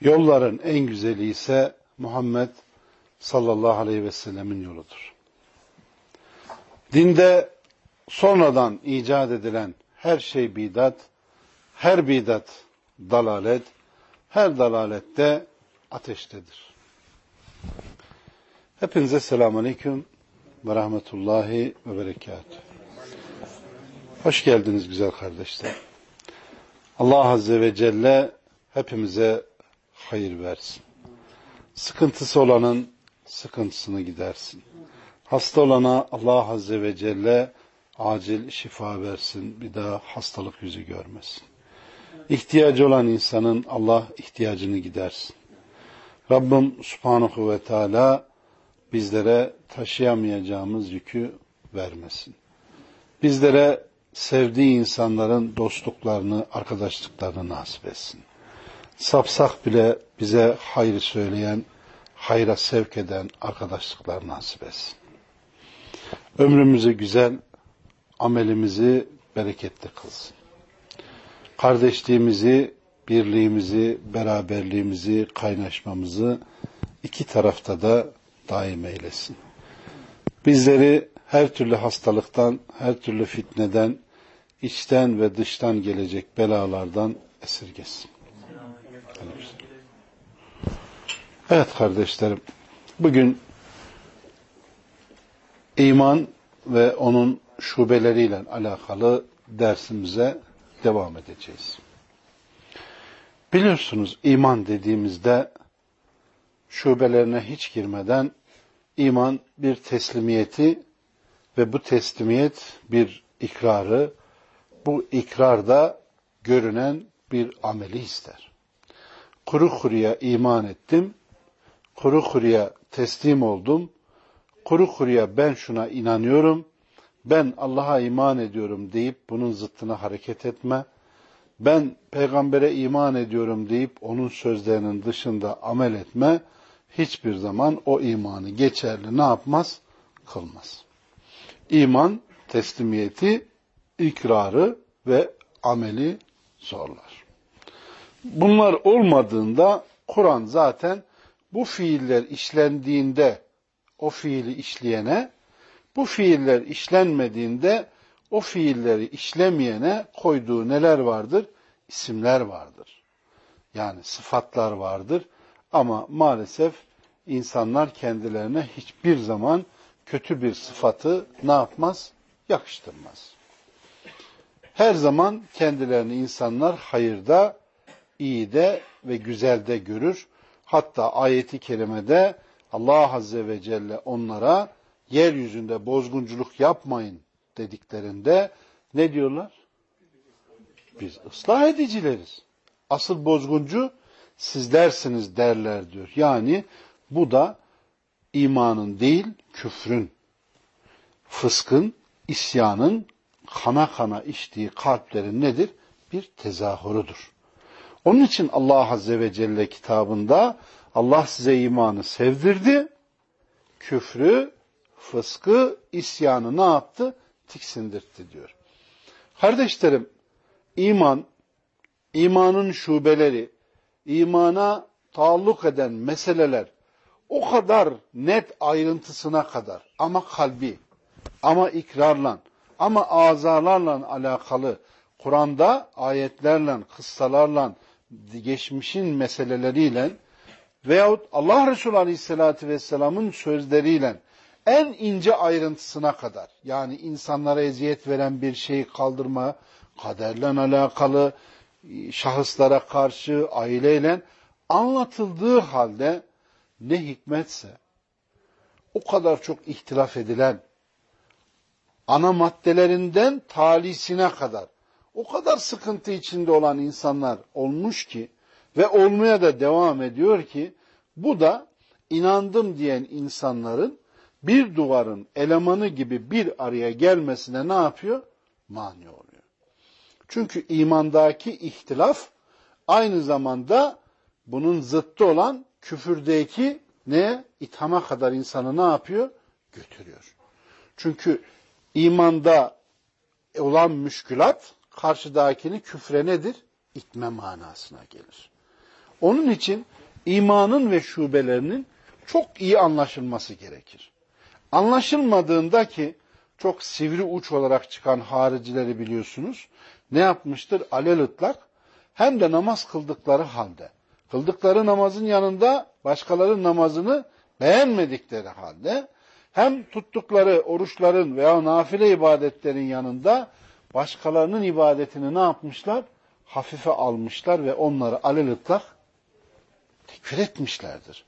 Yolların en güzeli ise Muhammed sallallahu aleyhi ve sellemin yoludur. Dinde sonradan icat edilen her şey bidat, her bidat dalalet, her dalalette ateştedir. Hepinize selamun aleyküm ve rahmetullahi ve berekatuhu. Hoş geldiniz güzel kardeşler. Allah Azze ve Celle hepimize hayır versin. Sıkıntısı olanın sıkıntısını gidersin. Hasta olana Allah Azze ve Celle acil şifa versin. Bir daha hastalık yüzü görmesin. İhtiyacı olan insanın Allah ihtiyacını gidersin. Rabbim Subhanahu ve Teala bizlere taşıyamayacağımız yükü vermesin. Bizlere sevdiği insanların dostluklarını, arkadaşlıklarını nasip etsin sapsak bile bize hayrı söyleyen, hayra sevk eden arkadaşlıklar nasip etsin. Ömrümüzü güzel, amelimizi bereketli kılsın. Kardeşliğimizi, birliğimizi, beraberliğimizi, kaynaşmamızı iki tarafta da daim eylesin. Bizleri her türlü hastalıktan, her türlü fitneden, içten ve dıştan gelecek belalardan esirgesin. Evet kardeşlerim, bugün iman ve onun şubeleriyle alakalı dersimize devam edeceğiz. Biliyorsunuz iman dediğimizde şubelerine hiç girmeden iman bir teslimiyeti ve bu teslimiyet bir ikrarı, bu ikrarda görünen bir ameli ister. Kuru kuruya iman ettim, kuru kuruya teslim oldum, kuru kuruya ben şuna inanıyorum, ben Allah'a iman ediyorum deyip bunun zıttına hareket etme, ben peygambere iman ediyorum deyip onun sözlerinin dışında amel etme, hiçbir zaman o imanı geçerli ne yapmaz? Kılmaz. İman, teslimiyeti, ikrarı ve ameli zorlar. Bunlar olmadığında Kur'an zaten bu fiiller işlendiğinde o fiili işleyene, bu fiiller işlenmediğinde o fiilleri işlemeyene koyduğu neler vardır? İsimler vardır. Yani sıfatlar vardır. Ama maalesef insanlar kendilerine hiçbir zaman kötü bir sıfatı ne yapmaz? Yakıştırmaz. Her zaman kendilerini insanlar hayırda, iyide ve güzelde görür. Hatta ayeti kerimede Allah Azze ve Celle onlara yeryüzünde bozgunculuk yapmayın dediklerinde ne diyorlar? Biz ıslah edicileriz. Asıl bozguncu sizlersiniz derler diyor. Yani bu da imanın değil küfrün, fıskın, isyanın kana kana içtiği kalplerin nedir? Bir tezahürüdür. Onun için Allah Azze ve Celle kitabında Allah size imanı sevdirdi, küfrü, fıskı, isyanı ne yaptı? Tiksindirtti diyor. Kardeşlerim, iman, imanın şubeleri, imana taalluk eden meseleler o kadar net ayrıntısına kadar ama kalbi, ama ikrarla, ama azalarla alakalı Kur'an'da ayetlerle, kıssalarla, geçmişin meseleleriyle veyahut Allah Resulü Aleyhisselatü Vesselam'ın sözleriyle en ince ayrıntısına kadar yani insanlara eziyet veren bir şeyi kaldırma, kaderle alakalı, şahıslara karşı, aileyle anlatıldığı halde ne hikmetse o kadar çok ihtilaf edilen ana maddelerinden talisine kadar o kadar sıkıntı içinde olan insanlar olmuş ki ve olmaya da devam ediyor ki Bu da inandım diyen insanların bir duvarın elemanı gibi bir araya gelmesine ne yapıyor? Mani oluyor. Çünkü imandaki ihtilaf aynı zamanda bunun zıttı olan küfürdeki ne? İthama kadar insanı ne yapıyor? Götürüyor. Çünkü imanda olan müşkülat karşıdakini küfre nedir? İtme manasına gelir. Onun için imanın ve şubelerinin çok iyi anlaşılması gerekir. Anlaşılmadığında ki çok sivri uç olarak çıkan haricileri biliyorsunuz. Ne yapmıştır? Alel ıtlak hem de namaz kıldıkları halde. Kıldıkları namazın yanında başkalarının namazını beğenmedikleri halde hem tuttukları oruçların veya nafile ibadetlerin yanında başkalarının ibadetini ne yapmışlar? Hafife almışlar ve onları alel ıtlak tekfir etmişlerdir.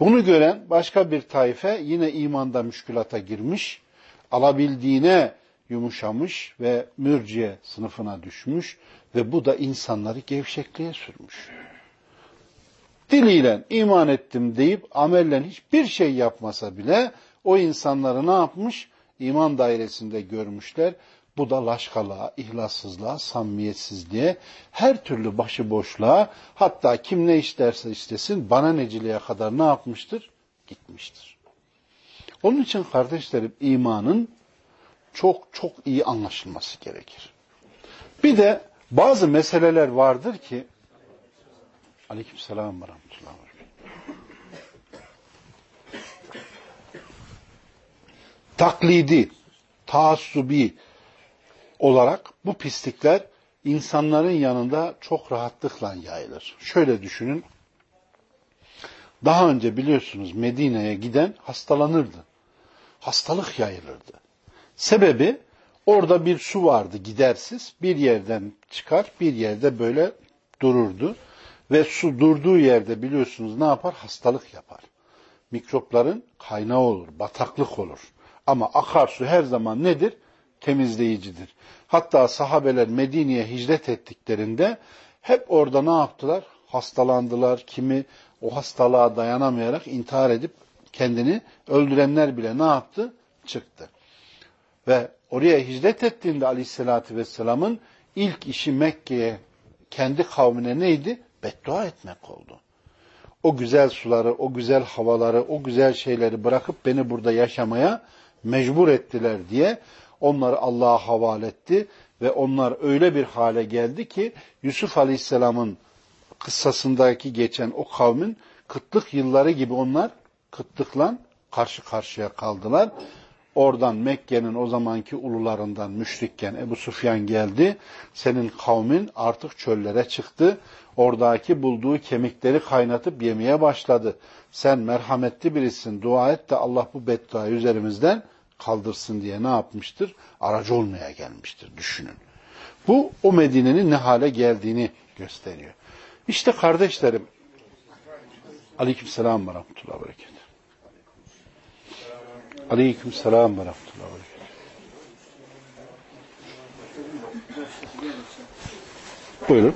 Bunu gören başka bir taife yine imanda müşkülata girmiş, alabildiğine yumuşamış ve mürciye sınıfına düşmüş ve bu da insanları gevşekliğe sürmüş. Diliyle iman ettim deyip amellen hiçbir şey yapmasa bile o insanları ne yapmış? İman dairesinde görmüşler. Bu da laşkalığa, ihlassızlığa, samimiyetsizliğe, her türlü başıboşluğa, hatta kim ne isterse istesin bana neciliğe kadar ne yapmıştır? Gitmiştir. Onun için kardeşlerim imanın çok çok iyi anlaşılması gerekir. Bir de bazı meseleler vardır ki Aleykümselam ve rahmetullah. Taklidi, taassubi olarak bu pislikler insanların yanında çok rahatlıkla yayılır. Şöyle düşünün. Daha önce biliyorsunuz Medine'ye giden hastalanırdı. Hastalık yayılırdı. Sebebi orada bir su vardı gidersiz. Bir yerden çıkar, bir yerde böyle dururdu. Ve su durduğu yerde biliyorsunuz ne yapar? Hastalık yapar. Mikropların kaynağı olur, bataklık olur. Ama akarsu her zaman nedir? Temizleyicidir. Hatta sahabeler Medine'ye hicret ettiklerinde hep orada ne yaptılar? Hastalandılar. Kimi o hastalığa dayanamayarak intihar edip kendini öldürenler bile ne yaptı? Çıktı. Ve oraya hicret ettiğinde aleyhissalatü vesselamın ilk işi Mekke'ye kendi kavmine neydi? Beddua etmek oldu. O güzel suları, o güzel havaları, o güzel şeyleri bırakıp beni burada yaşamaya mecbur ettiler diye onları Allah'a havale etti ve onlar öyle bir hale geldi ki Yusuf Aleyhisselam'ın kıssasındaki geçen o kavmin kıtlık yılları gibi onlar kıtlıkla karşı karşıya kaldılar. Oradan Mekke'nin o zamanki ulularından müşrikken Ebu Sufyan geldi. Senin kavmin artık çöllere çıktı. Oradaki bulduğu kemikleri kaynatıp yemeye başladı. Sen merhametli birisin. Dua et de Allah bu bedduayı üzerimizden kaldırsın diye ne yapmıştır? Aracı olmaya gelmiştir. Düşünün. Bu o Medine'nin ne hale geldiğini gösteriyor. İşte kardeşlerim Aleykümselam ve rahmetullahi ve berekatuhu. Aleyküm selam ve rahmetullah. Buyurun.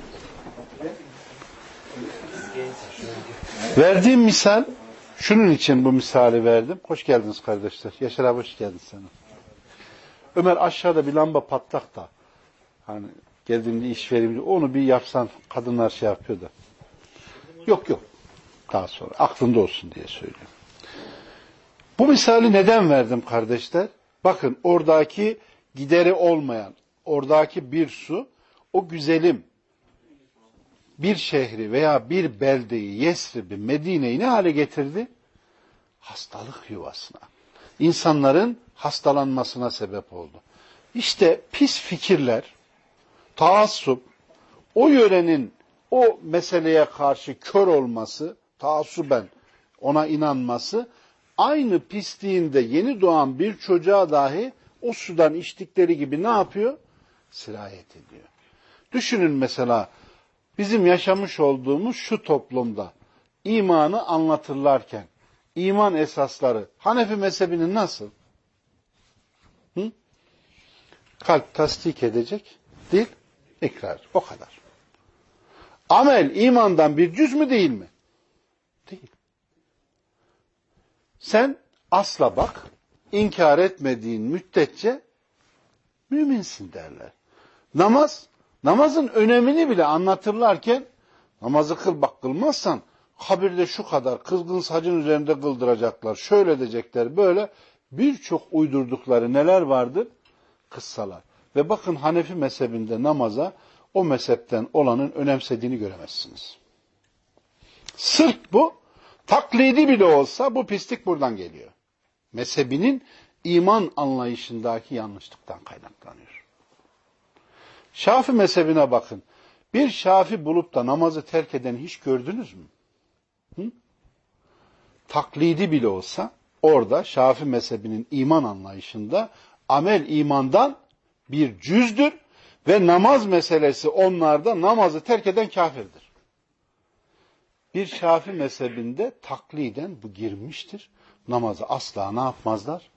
Verdiğim misal, şunun için bu misali verdim. Hoş geldiniz kardeşler. Yaşar abi hoş geldin sana. Ömer aşağıda bir lamba patlak da. Hani geldiğimde iş vereyim. Onu bir yapsan kadınlar şey yapıyor da. Yok yok. Daha sonra aklında olsun diye söylüyorum. Bu misali neden verdim kardeşler? Bakın oradaki gideri olmayan, oradaki bir su, o güzelim bir şehri veya bir beldeyi, Yesrib'i, Medine'yi ne hale getirdi? Hastalık yuvasına. İnsanların hastalanmasına sebep oldu. İşte pis fikirler, taassup, o yörenin o meseleye karşı kör olması, taassuben ona inanması aynı pisliğinde yeni doğan bir çocuğa dahi o sudan içtikleri gibi ne yapıyor? Sirayet ediyor. Düşünün mesela bizim yaşamış olduğumuz şu toplumda imanı anlatırlarken iman esasları Hanefi mezhebinin nasıl? Hı? Kalp tasdik edecek, dil ikrar. O kadar. Amel imandan bir cüz mü değil mi? Değil. Sen asla bak, inkar etmediğin müddetçe müminsin derler. Namaz, namazın önemini bile anlatırlarken namazı kıl bak kılmazsan kabirde şu kadar kızgın sacın üzerinde kıldıracaklar, şöyle edecekler, böyle birçok uydurdukları neler vardır? Kıssalar. Ve bakın Hanefi mezhebinde namaza o mezhepten olanın önemsediğini göremezsiniz. Sırf bu, taklidi bile olsa bu pislik buradan geliyor. Mezhebinin iman anlayışındaki yanlışlıktan kaynaklanıyor. Şafi mezhebine bakın. Bir şafi bulup da namazı terk eden hiç gördünüz mü? Hı? Taklidi bile olsa orada şafi mezhebinin iman anlayışında amel imandan bir cüzdür ve namaz meselesi onlarda namazı terk eden kafirdir. Bir şafi mezhebinde takliden bu girmiştir. Namazı asla ne yapmazlar?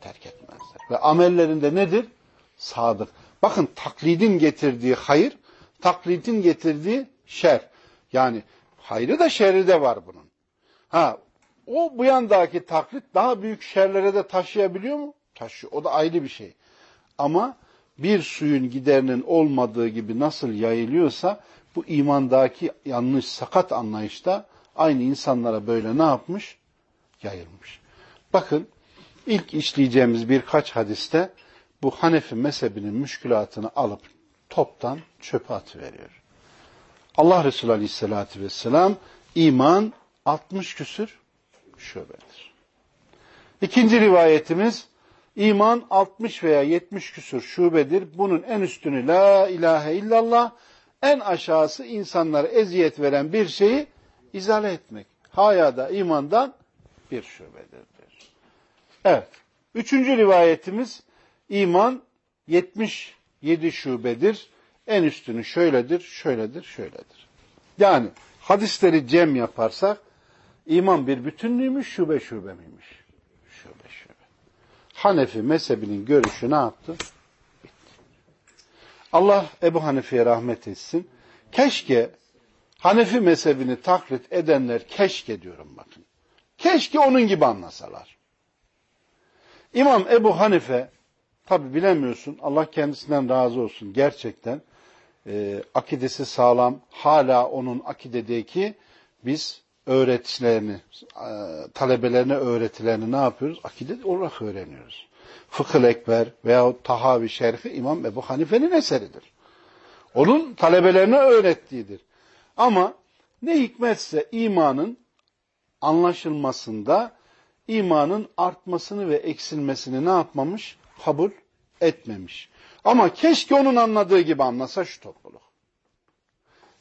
Terk etmezler. Ve amellerinde nedir? Sadık. Bakın taklidin getirdiği hayır, taklidin getirdiği şer. Yani hayrı da şerri de var bunun. Ha, o bu yandaki taklit daha büyük şerlere de taşıyabiliyor mu? Taşıyor. O da ayrı bir şey. Ama bir suyun giderinin olmadığı gibi nasıl yayılıyorsa bu imandaki yanlış sakat anlayışta aynı insanlara böyle ne yapmış? Yayılmış. Bakın ilk işleyeceğimiz birkaç hadiste bu Hanefi mezhebinin müşkülatını alıp toptan çöpe atıveriyor. Allah Resulü Aleyhisselatü Vesselam iman 60 küsür şubedir. İkinci rivayetimiz iman 60 veya 70 küsür şubedir. Bunun en üstünü la ilahe illallah, en aşağısı insanlara eziyet veren bir şeyi izale etmek. Hayada imandan bir şubedir. Evet. Üçüncü rivayetimiz iman 77 şubedir. En üstünü şöyledir, şöyledir, şöyledir. Yani hadisleri cem yaparsak iman bir bütünlüğümüş, şube şube miymiş? Şube şube. Hanefi mezhebinin görüşü ne yaptı? Bitti. Allah Ebu Hanife'ye rahmet etsin. Keşke Hanefi mezhebini taklit edenler keşke diyorum bakın. Keşke onun gibi anlasalar. İmam Ebu Hanife tabi bilemiyorsun Allah kendisinden razı olsun gerçekten e, akidesi sağlam hala onun akidedeki biz öğretilerini e, talebelerine öğretilerini ne yapıyoruz? Akide olarak öğreniyoruz. Fıkıh Ekber veya Tahavi Şerhi İmam Ebu Hanife'nin eseridir. Onun talebelerine öğrettiğidir. Ama ne hikmetse imanın anlaşılmasında imanın artmasını ve eksilmesini ne yapmamış? Kabul etmemiş. Ama keşke onun anladığı gibi anlasa şu topluluk.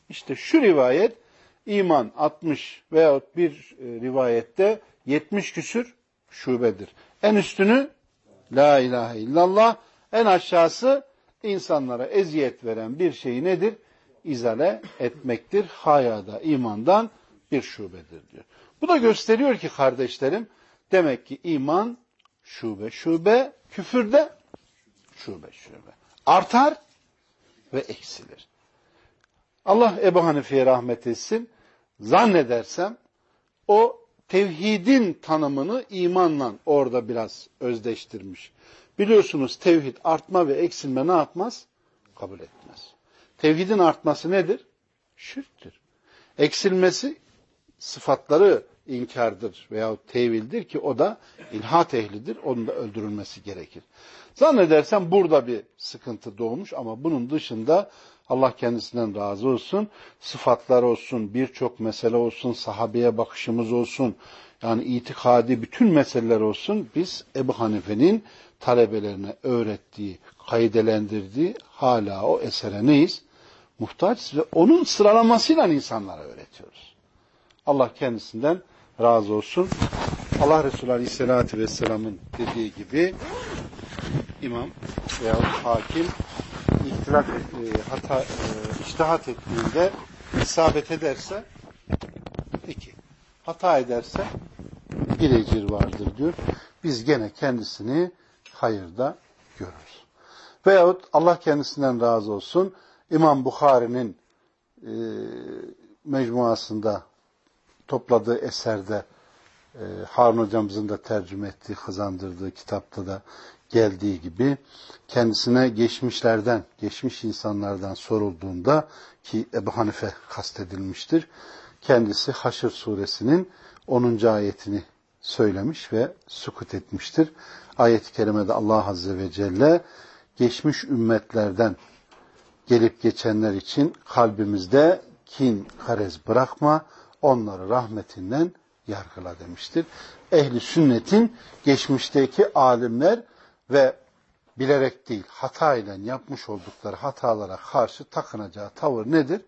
İşte şu rivayet iman 60 veyahut bir e, rivayette 70 küsür şubedir. En üstünü la ilahe illallah, en aşağısı insanlara eziyet veren bir şeyi nedir? İzale etmektir. Hayada imandan bir şubedir diyor. Bu da gösteriyor ki kardeşlerim Demek ki iman şube şube, küfürde şube şube. Artar ve eksilir. Allah Ebu Hanife'ye rahmet etsin. Zannedersem o tevhidin tanımını imanla orada biraz özdeştirmiş. Biliyorsunuz tevhid artma ve eksilme ne yapmaz? Kabul etmez. Tevhidin artması nedir? Şirktir. Eksilmesi sıfatları inkardır veya tevildir ki o da ilhat ehlidir. Onun da öldürülmesi gerekir. Zannedersem burada bir sıkıntı doğmuş ama bunun dışında Allah kendisinden razı olsun. Sıfatlar olsun, birçok mesele olsun, sahabeye bakışımız olsun. Yani itikadi bütün meseleler olsun. Biz Ebu Hanife'nin talebelerine öğrettiği, kaydelendirdiği hala o esere neyiz? Muhtaç ve onun sıralamasıyla insanlara öğretiyoruz. Allah kendisinden razı olsun. Allah Resulü Aleyhisselatü Vesselam'ın dediği gibi imam veya hakim ihtilaf, e, hata, e, iştihat ettiğinde isabet ederse iki. Hata ederse bir ecir vardır diyor. Biz gene kendisini hayırda görürüz. Veyahut Allah kendisinden razı olsun İmam Bukhari'nin e, mecmuasında topladığı eserde e, Harun hocamızın da tercüme ettiği, kazandırdığı kitapta da geldiği gibi kendisine geçmişlerden, geçmiş insanlardan sorulduğunda ki Ebu Hanife kastedilmiştir. Kendisi Haşr suresinin 10. ayetini söylemiş ve sukut etmiştir. Ayet-i kerimede Allah Azze ve Celle geçmiş ümmetlerden gelip geçenler için kalbimizde kin, karez bırakma, onları rahmetinden yargıla demiştir. Ehli sünnetin geçmişteki alimler ve bilerek değil hata ile yapmış oldukları hatalara karşı takınacağı tavır nedir?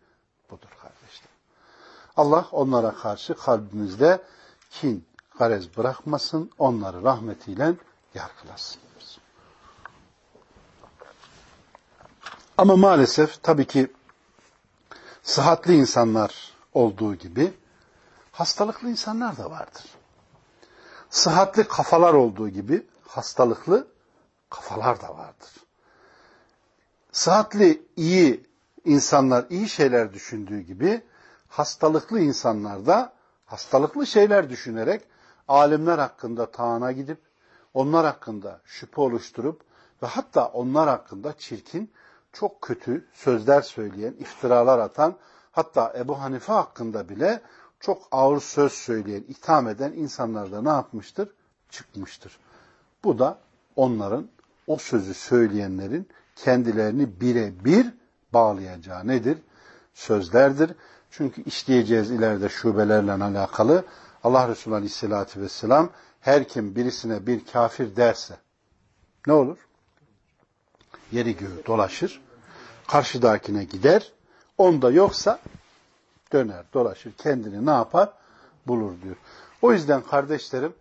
Budur kardeşler. Allah onlara karşı kalbimizde kin, garez bırakmasın, onları rahmetiyle yargılasın. Ama maalesef tabii ki sıhhatli insanlar olduğu gibi hastalıklı insanlar da vardır. Sıhhatli kafalar olduğu gibi hastalıklı kafalar da vardır. Sıhhatli, iyi insanlar iyi şeyler düşündüğü gibi hastalıklı insanlar da hastalıklı şeyler düşünerek alimler hakkında taana gidip onlar hakkında şüphe oluşturup ve hatta onlar hakkında çirkin, çok kötü sözler söyleyen, iftiralar atan, hatta Ebu Hanife hakkında bile çok ağır söz söyleyen, itham eden insanlar da ne yapmıştır? Çıkmıştır. Bu da onların, o sözü söyleyenlerin kendilerini birebir bağlayacağı nedir? Sözlerdir. Çünkü işleyeceğiz ileride şubelerle alakalı. Allah Resulü Aleyhisselatü Vesselam her kim birisine bir kafir derse ne olur? Yeri göğü dolaşır. Karşıdakine gider. Onda yoksa döner, dolaşır. Kendini ne yapar? Bulur diyor. O yüzden kardeşlerim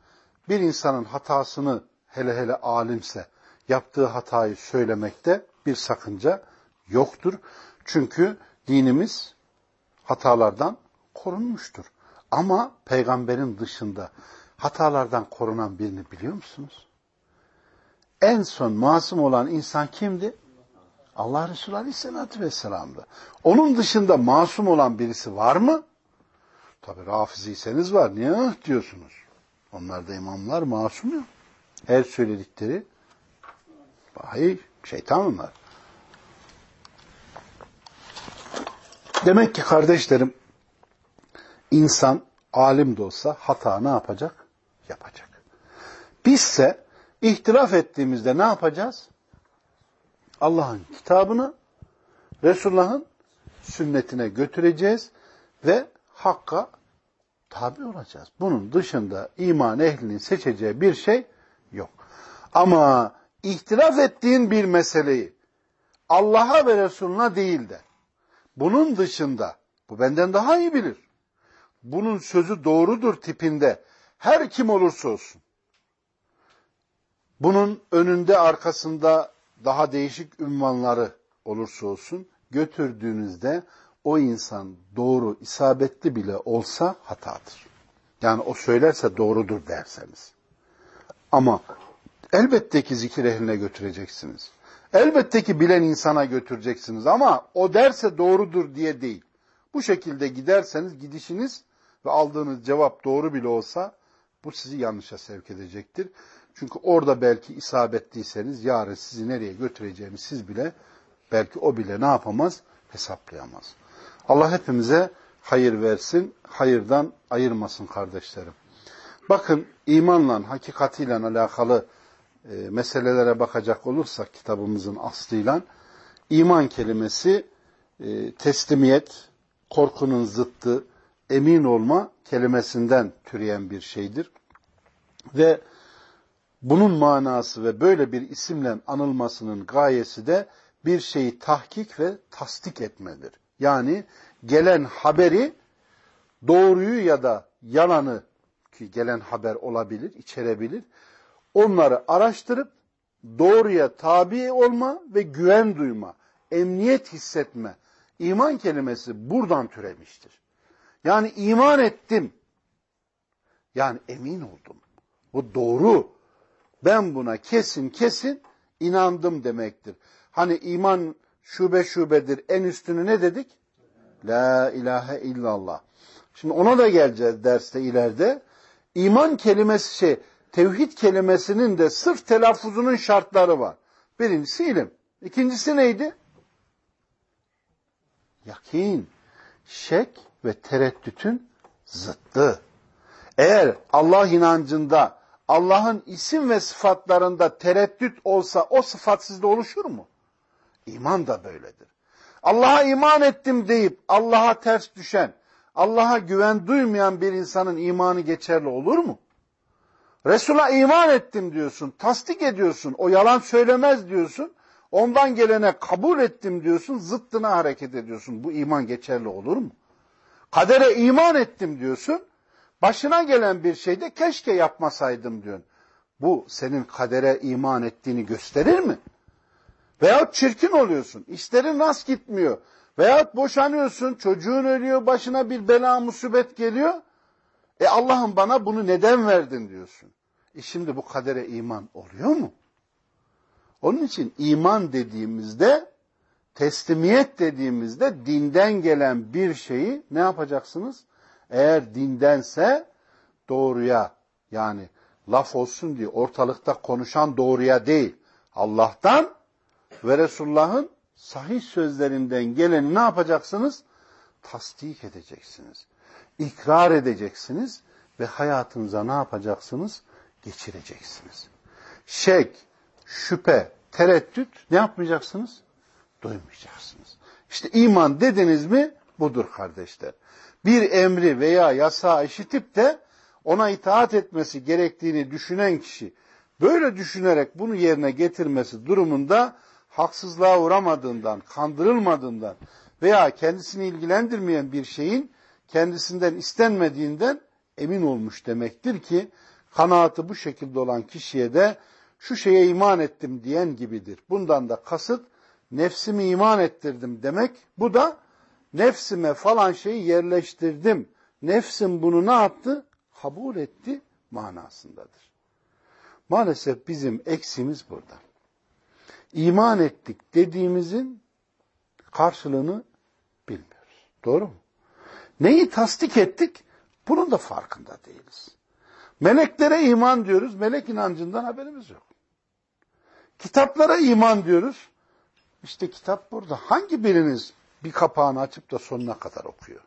bir insanın hatasını hele hele alimse yaptığı hatayı söylemekte bir sakınca yoktur. Çünkü dinimiz hatalardan korunmuştur. Ama peygamberin dışında hatalardan korunan birini biliyor musunuz? En son masum olan insan kimdi? Allah Resulü Aleyhisselatü Vesselam'dı. Onun dışında masum olan birisi var mı? Tabi rafiziyseniz var. Niye ah diyorsunuz? Onlar da imamlar masum ya. Her söyledikleri vahiy, şeytan onlar. Demek ki kardeşlerim insan alim de olsa hata ne yapacak? Yapacak. Bizse ihtilaf ettiğimizde ne yapacağız? Allah'ın kitabını Resulullah'ın sünnetine götüreceğiz ve hakka tabi olacağız. Bunun dışında iman ehlinin seçeceği bir şey yok. Ama ihtilaf ettiğin bir meseleyi Allah'a ve Resulüne değil de bunun dışında bu benden daha iyi bilir. Bunun sözü doğrudur tipinde her kim olursa olsun. Bunun önünde arkasında daha değişik ünvanları olursa olsun götürdüğünüzde o insan doğru, isabetli bile olsa hatadır. Yani o söylerse doğrudur derseniz. Ama elbette ki zikir ehline götüreceksiniz. Elbette ki bilen insana götüreceksiniz ama o derse doğrudur diye değil. Bu şekilde giderseniz gidişiniz ve aldığınız cevap doğru bile olsa bu sizi yanlışa sevk edecektir. Çünkü orada belki isabetliyseniz yarın sizi nereye götüreceğini siz bile belki o bile ne yapamaz? Hesaplayamaz. Allah hepimize hayır versin, hayırdan ayırmasın kardeşlerim. Bakın imanla, hakikatiyle alakalı e, meselelere bakacak olursak kitabımızın aslıyla iman kelimesi e, teslimiyet, korkunun zıttı, emin olma kelimesinden türeyen bir şeydir. Ve bunun manası ve böyle bir isimle anılmasının gayesi de bir şeyi tahkik ve tasdik etmedir. Yani gelen haberi doğruyu ya da yalanı ki gelen haber olabilir, içerebilir. Onları araştırıp doğruya tabi olma ve güven duyma, emniyet hissetme. İman kelimesi buradan türemiştir. Yani iman ettim. Yani emin oldum. Bu doğru. Ben buna kesin kesin inandım demektir. Hani iman şube şubedir. En üstünü ne dedik? La ilahe illallah. Şimdi ona da geleceğiz derste ileride. İman kelimesi şey, tevhid kelimesinin de sırf telaffuzunun şartları var. Birincisi ilim. İkincisi neydi? Yakin, şek ve tereddütün zıttı. Eğer Allah inancında, Allah'ın isim ve sıfatlarında tereddüt olsa o sıfat sizde oluşur mu? İman da böyledir. Allah'a iman ettim deyip Allah'a ters düşen, Allah'a güven duymayan bir insanın imanı geçerli olur mu? Resul'a iman ettim diyorsun, tasdik ediyorsun, o yalan söylemez diyorsun, ondan gelene kabul ettim diyorsun, zıttına hareket ediyorsun. Bu iman geçerli olur mu? Kadere iman ettim diyorsun, başına gelen bir şeyde keşke yapmasaydım diyorsun. Bu senin kadere iman ettiğini gösterir mi? Veyahut çirkin oluyorsun, işlerin rast gitmiyor. Veyahut boşanıyorsun, çocuğun ölüyor, başına bir bela musibet geliyor. E Allah'ım bana bunu neden verdin diyorsun. E şimdi bu kadere iman oluyor mu? Onun için iman dediğimizde, teslimiyet dediğimizde dinden gelen bir şeyi ne yapacaksınız? Eğer dindense doğruya yani laf olsun diye ortalıkta konuşan doğruya değil, Allah'tan ve Resulullah'ın sahih sözlerinden geleni ne yapacaksınız? Tasdik edeceksiniz. İkrar edeceksiniz ve hayatınıza ne yapacaksınız? Geçireceksiniz. Şek, şüphe, tereddüt ne yapmayacaksınız? Duymayacaksınız. İşte iman dediniz mi budur kardeşler. Bir emri veya yasağı işitip de ona itaat etmesi gerektiğini düşünen kişi böyle düşünerek bunu yerine getirmesi durumunda haksızlığa uğramadığından, kandırılmadığından veya kendisini ilgilendirmeyen bir şeyin kendisinden istenmediğinden emin olmuş demektir ki kanaatı bu şekilde olan kişiye de şu şeye iman ettim diyen gibidir. Bundan da kasıt nefsimi iman ettirdim demek. Bu da nefsime falan şeyi yerleştirdim. Nefsim bunu ne yaptı? Kabul etti manasındadır. Maalesef bizim eksimiz burada iman ettik dediğimizin karşılığını bilmiyoruz. Doğru mu? Neyi tasdik ettik? Bunun da farkında değiliz. Meleklere iman diyoruz. Melek inancından haberimiz yok. Kitaplara iman diyoruz. İşte kitap burada. Hangi biriniz bir kapağını açıp da sonuna kadar okuyor?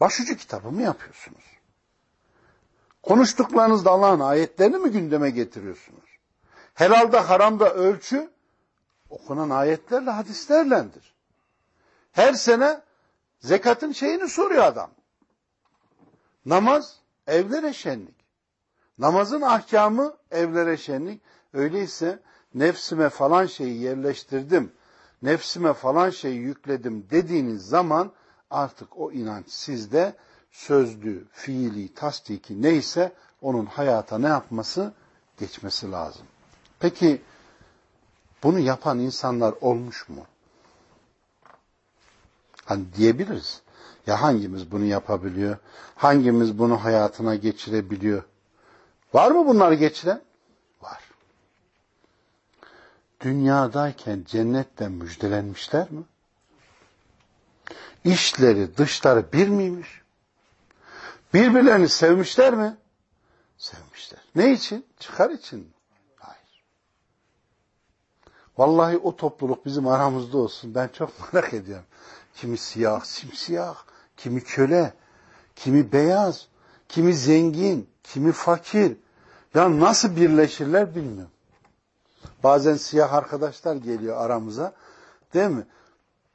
Başucu kitabı mı yapıyorsunuz? Konuştuklarınızda Allah'ın ayetlerini mi gündeme getiriyorsunuz? Helalda haramda ölçü okunan ayetlerle hadislerlendir. Her sene zekatın şeyini soruyor adam. Namaz evlere şenlik. Namazın ahkamı evlere şenlik. Öyleyse nefsime falan şeyi yerleştirdim, nefsime falan şeyi yükledim dediğiniz zaman artık o inanç sizde sözlü, fiili, tasdiki neyse onun hayata ne yapması? Geçmesi lazım. Peki bunu yapan insanlar olmuş mu? Hani diyebiliriz. Ya hangimiz bunu yapabiliyor? Hangimiz bunu hayatına geçirebiliyor? Var mı bunları geçiren? Var. Dünyadayken cennetten müjdelenmişler mi? İşleri, dışları bir miymiş? Birbirlerini sevmişler mi? Sevmişler. Ne için? Çıkar için. Vallahi o topluluk bizim aramızda olsun. Ben çok merak ediyorum. Kimi siyah, simsiyah, kimi köle, kimi beyaz, kimi zengin, kimi fakir. Ya nasıl birleşirler bilmiyorum. Bazen siyah arkadaşlar geliyor aramıza. Değil mi?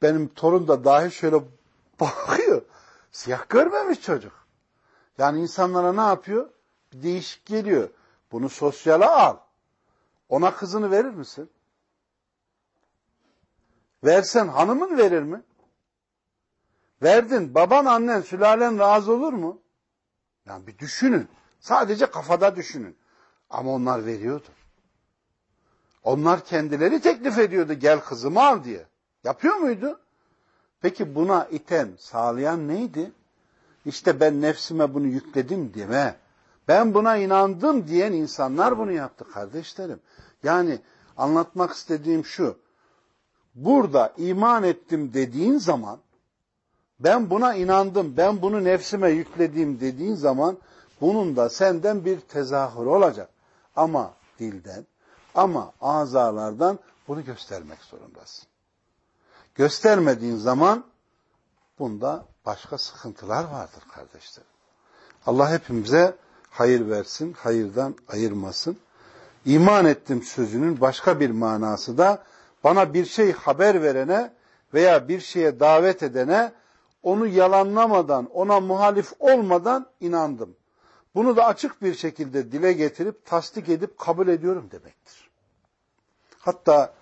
Benim torun da dahi şöyle bakıyor. Siyah görmemiş çocuk. Yani insanlara ne yapıyor? Bir değişik geliyor. Bunu sosyala al. Ona kızını verir misin? Versen hanımın verir mi? Verdin baban annen sülalen razı olur mu? Yani bir düşünün. Sadece kafada düşünün. Ama onlar veriyordu. Onlar kendileri teklif ediyordu gel kızımı al diye. Yapıyor muydu? Peki buna iten, sağlayan neydi? İşte ben nefsime bunu yükledim deme. Ben buna inandım diyen insanlar bunu yaptı kardeşlerim. Yani anlatmak istediğim şu burada iman ettim dediğin zaman ben buna inandım, ben bunu nefsime yükledim dediğin zaman bunun da senden bir tezahür olacak. Ama dilden, ama azalardan bunu göstermek zorundasın. Göstermediğin zaman bunda başka sıkıntılar vardır kardeşlerim. Allah hepimize hayır versin, hayırdan ayırmasın. İman ettim sözünün başka bir manası da bana bir şey haber verene veya bir şeye davet edene onu yalanlamadan, ona muhalif olmadan inandım. Bunu da açık bir şekilde dile getirip tasdik edip kabul ediyorum demektir. Hatta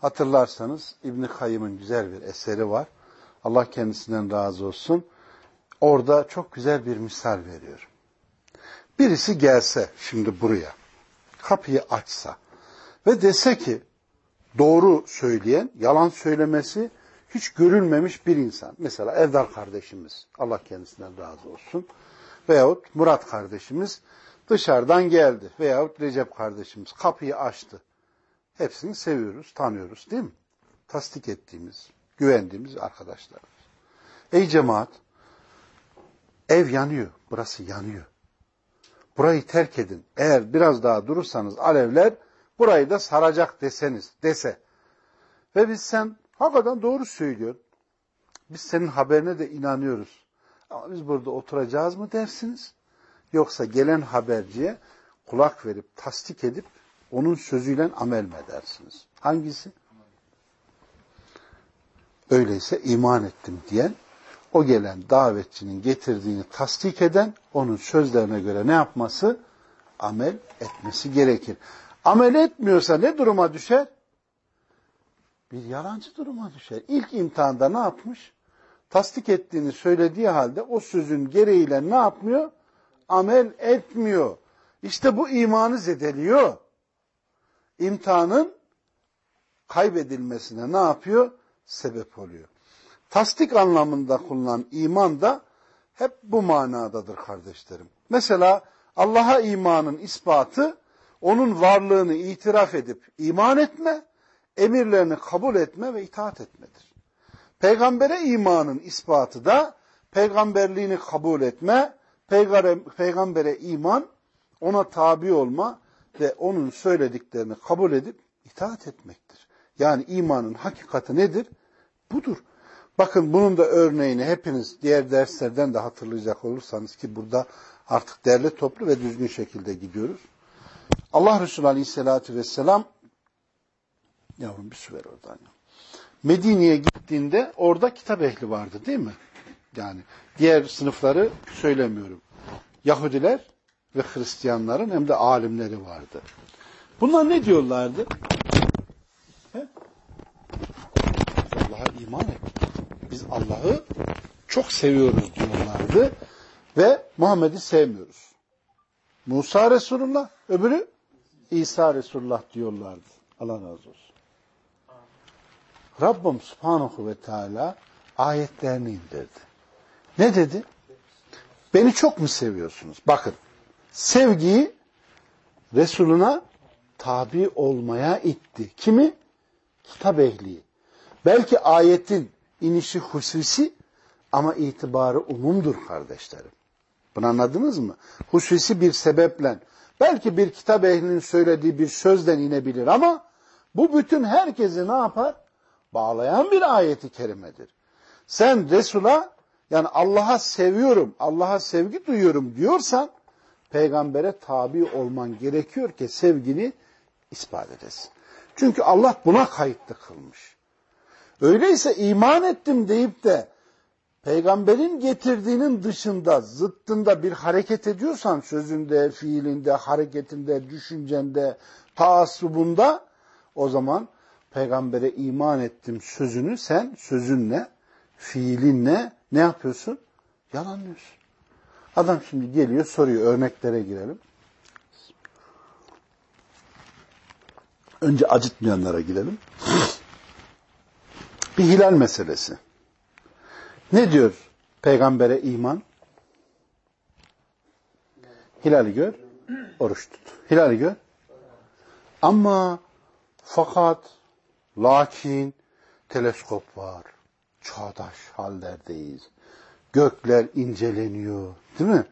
hatırlarsanız İbn Kayyım'ın güzel bir eseri var. Allah kendisinden razı olsun. Orada çok güzel bir misal veriyor. Birisi gelse şimdi buraya, kapıyı açsa ve dese ki doğru söyleyen, yalan söylemesi hiç görülmemiş bir insan. Mesela Erdal kardeşimiz, Allah kendisinden razı olsun. Veyahut Murat kardeşimiz dışarıdan geldi. Veyahut Recep kardeşimiz kapıyı açtı. Hepsini seviyoruz, tanıyoruz değil mi? Tasdik ettiğimiz, güvendiğimiz arkadaşlarımız. Ey cemaat, ev yanıyor, burası yanıyor. Burayı terk edin. Eğer biraz daha durursanız alevler burayı da saracak deseniz, dese. Ve biz sen hakikaten doğru söylüyor. Biz senin haberine de inanıyoruz. Ama biz burada oturacağız mı dersiniz? Yoksa gelen haberciye kulak verip, tasdik edip onun sözüyle amel mi edersiniz? Hangisi? Öyleyse iman ettim diyen, o gelen davetçinin getirdiğini tasdik eden, onun sözlerine göre ne yapması? Amel etmesi gerekir. Amel etmiyorsa ne duruma düşer? Bir yalancı duruma düşer. İlk imtihanda ne yapmış? Tasdik ettiğini söylediği halde o sözün gereğiyle ne yapmıyor? Amel etmiyor. İşte bu imanı zedeliyor. İmtihanın kaybedilmesine ne yapıyor? Sebep oluyor. Tasdik anlamında kullanılan iman da hep bu manadadır kardeşlerim. Mesela Allah'a imanın ispatı onun varlığını itiraf edip iman etme, emirlerini kabul etme ve itaat etmedir. Peygambere imanın ispatı da peygamberliğini kabul etme, peygambere iman, ona tabi olma ve onun söylediklerini kabul edip itaat etmektir. Yani imanın hakikati nedir? Budur. Bakın bunun da örneğini hepiniz diğer derslerden de hatırlayacak olursanız ki burada artık derli toplu ve düzgün şekilde gidiyoruz. Allah Resulü Aleyhisselatü Vesselam yavrum bir su ver oradan. Medine'ye gittiğinde orada kitap ehli vardı değil mi? Yani diğer sınıfları söylemiyorum. Yahudiler ve Hristiyanların hem de alimleri vardı. Bunlar ne diyorlardı? Allah'a iman ettik. Biz Allah'ı çok seviyoruz diyorlardı ve Muhammed'i sevmiyoruz. Musa Resulullah, öbürü İsa Resulullah diyorlardı. Allah razı olsun. Rabbim Subhanahu ve Teala ayetlerini indirdi. Ne dedi? Beni çok mu seviyorsunuz? Bakın, sevgiyi Resuluna tabi olmaya itti. Kimi? Kitap ehliyi. Belki ayetin inişi hususi ama itibarı umumdur kardeşlerim. Bunu anladınız mı? Hususi bir sebeple. Belki bir kitap ehlinin söylediği bir sözden inebilir ama bu bütün herkesi ne yapar? Bağlayan bir ayeti kerimedir. Sen Resul'a yani Allah'a seviyorum, Allah'a sevgi duyuyorum diyorsan peygambere tabi olman gerekiyor ki sevgini ispat edesin. Çünkü Allah buna kayıtlı kılmış. Öyleyse iman ettim deyip de peygamberin getirdiğinin dışında, zıttında bir hareket ediyorsan sözünde, fiilinde, hareketinde, düşüncende, taassubunda o zaman peygambere iman ettim sözünü sen sözünle, fiilinle ne yapıyorsun? Yalanlıyorsun. Adam şimdi geliyor soruyor örneklere girelim. Önce acıtmayanlara girelim. Bir hilal meselesi. Ne diyor peygambere iman? Hilali gör, oruç tut. Hilali gör. Ama fakat lakin teleskop var. Çağdaş hallerdeyiz. Gökler inceleniyor. Değil mi?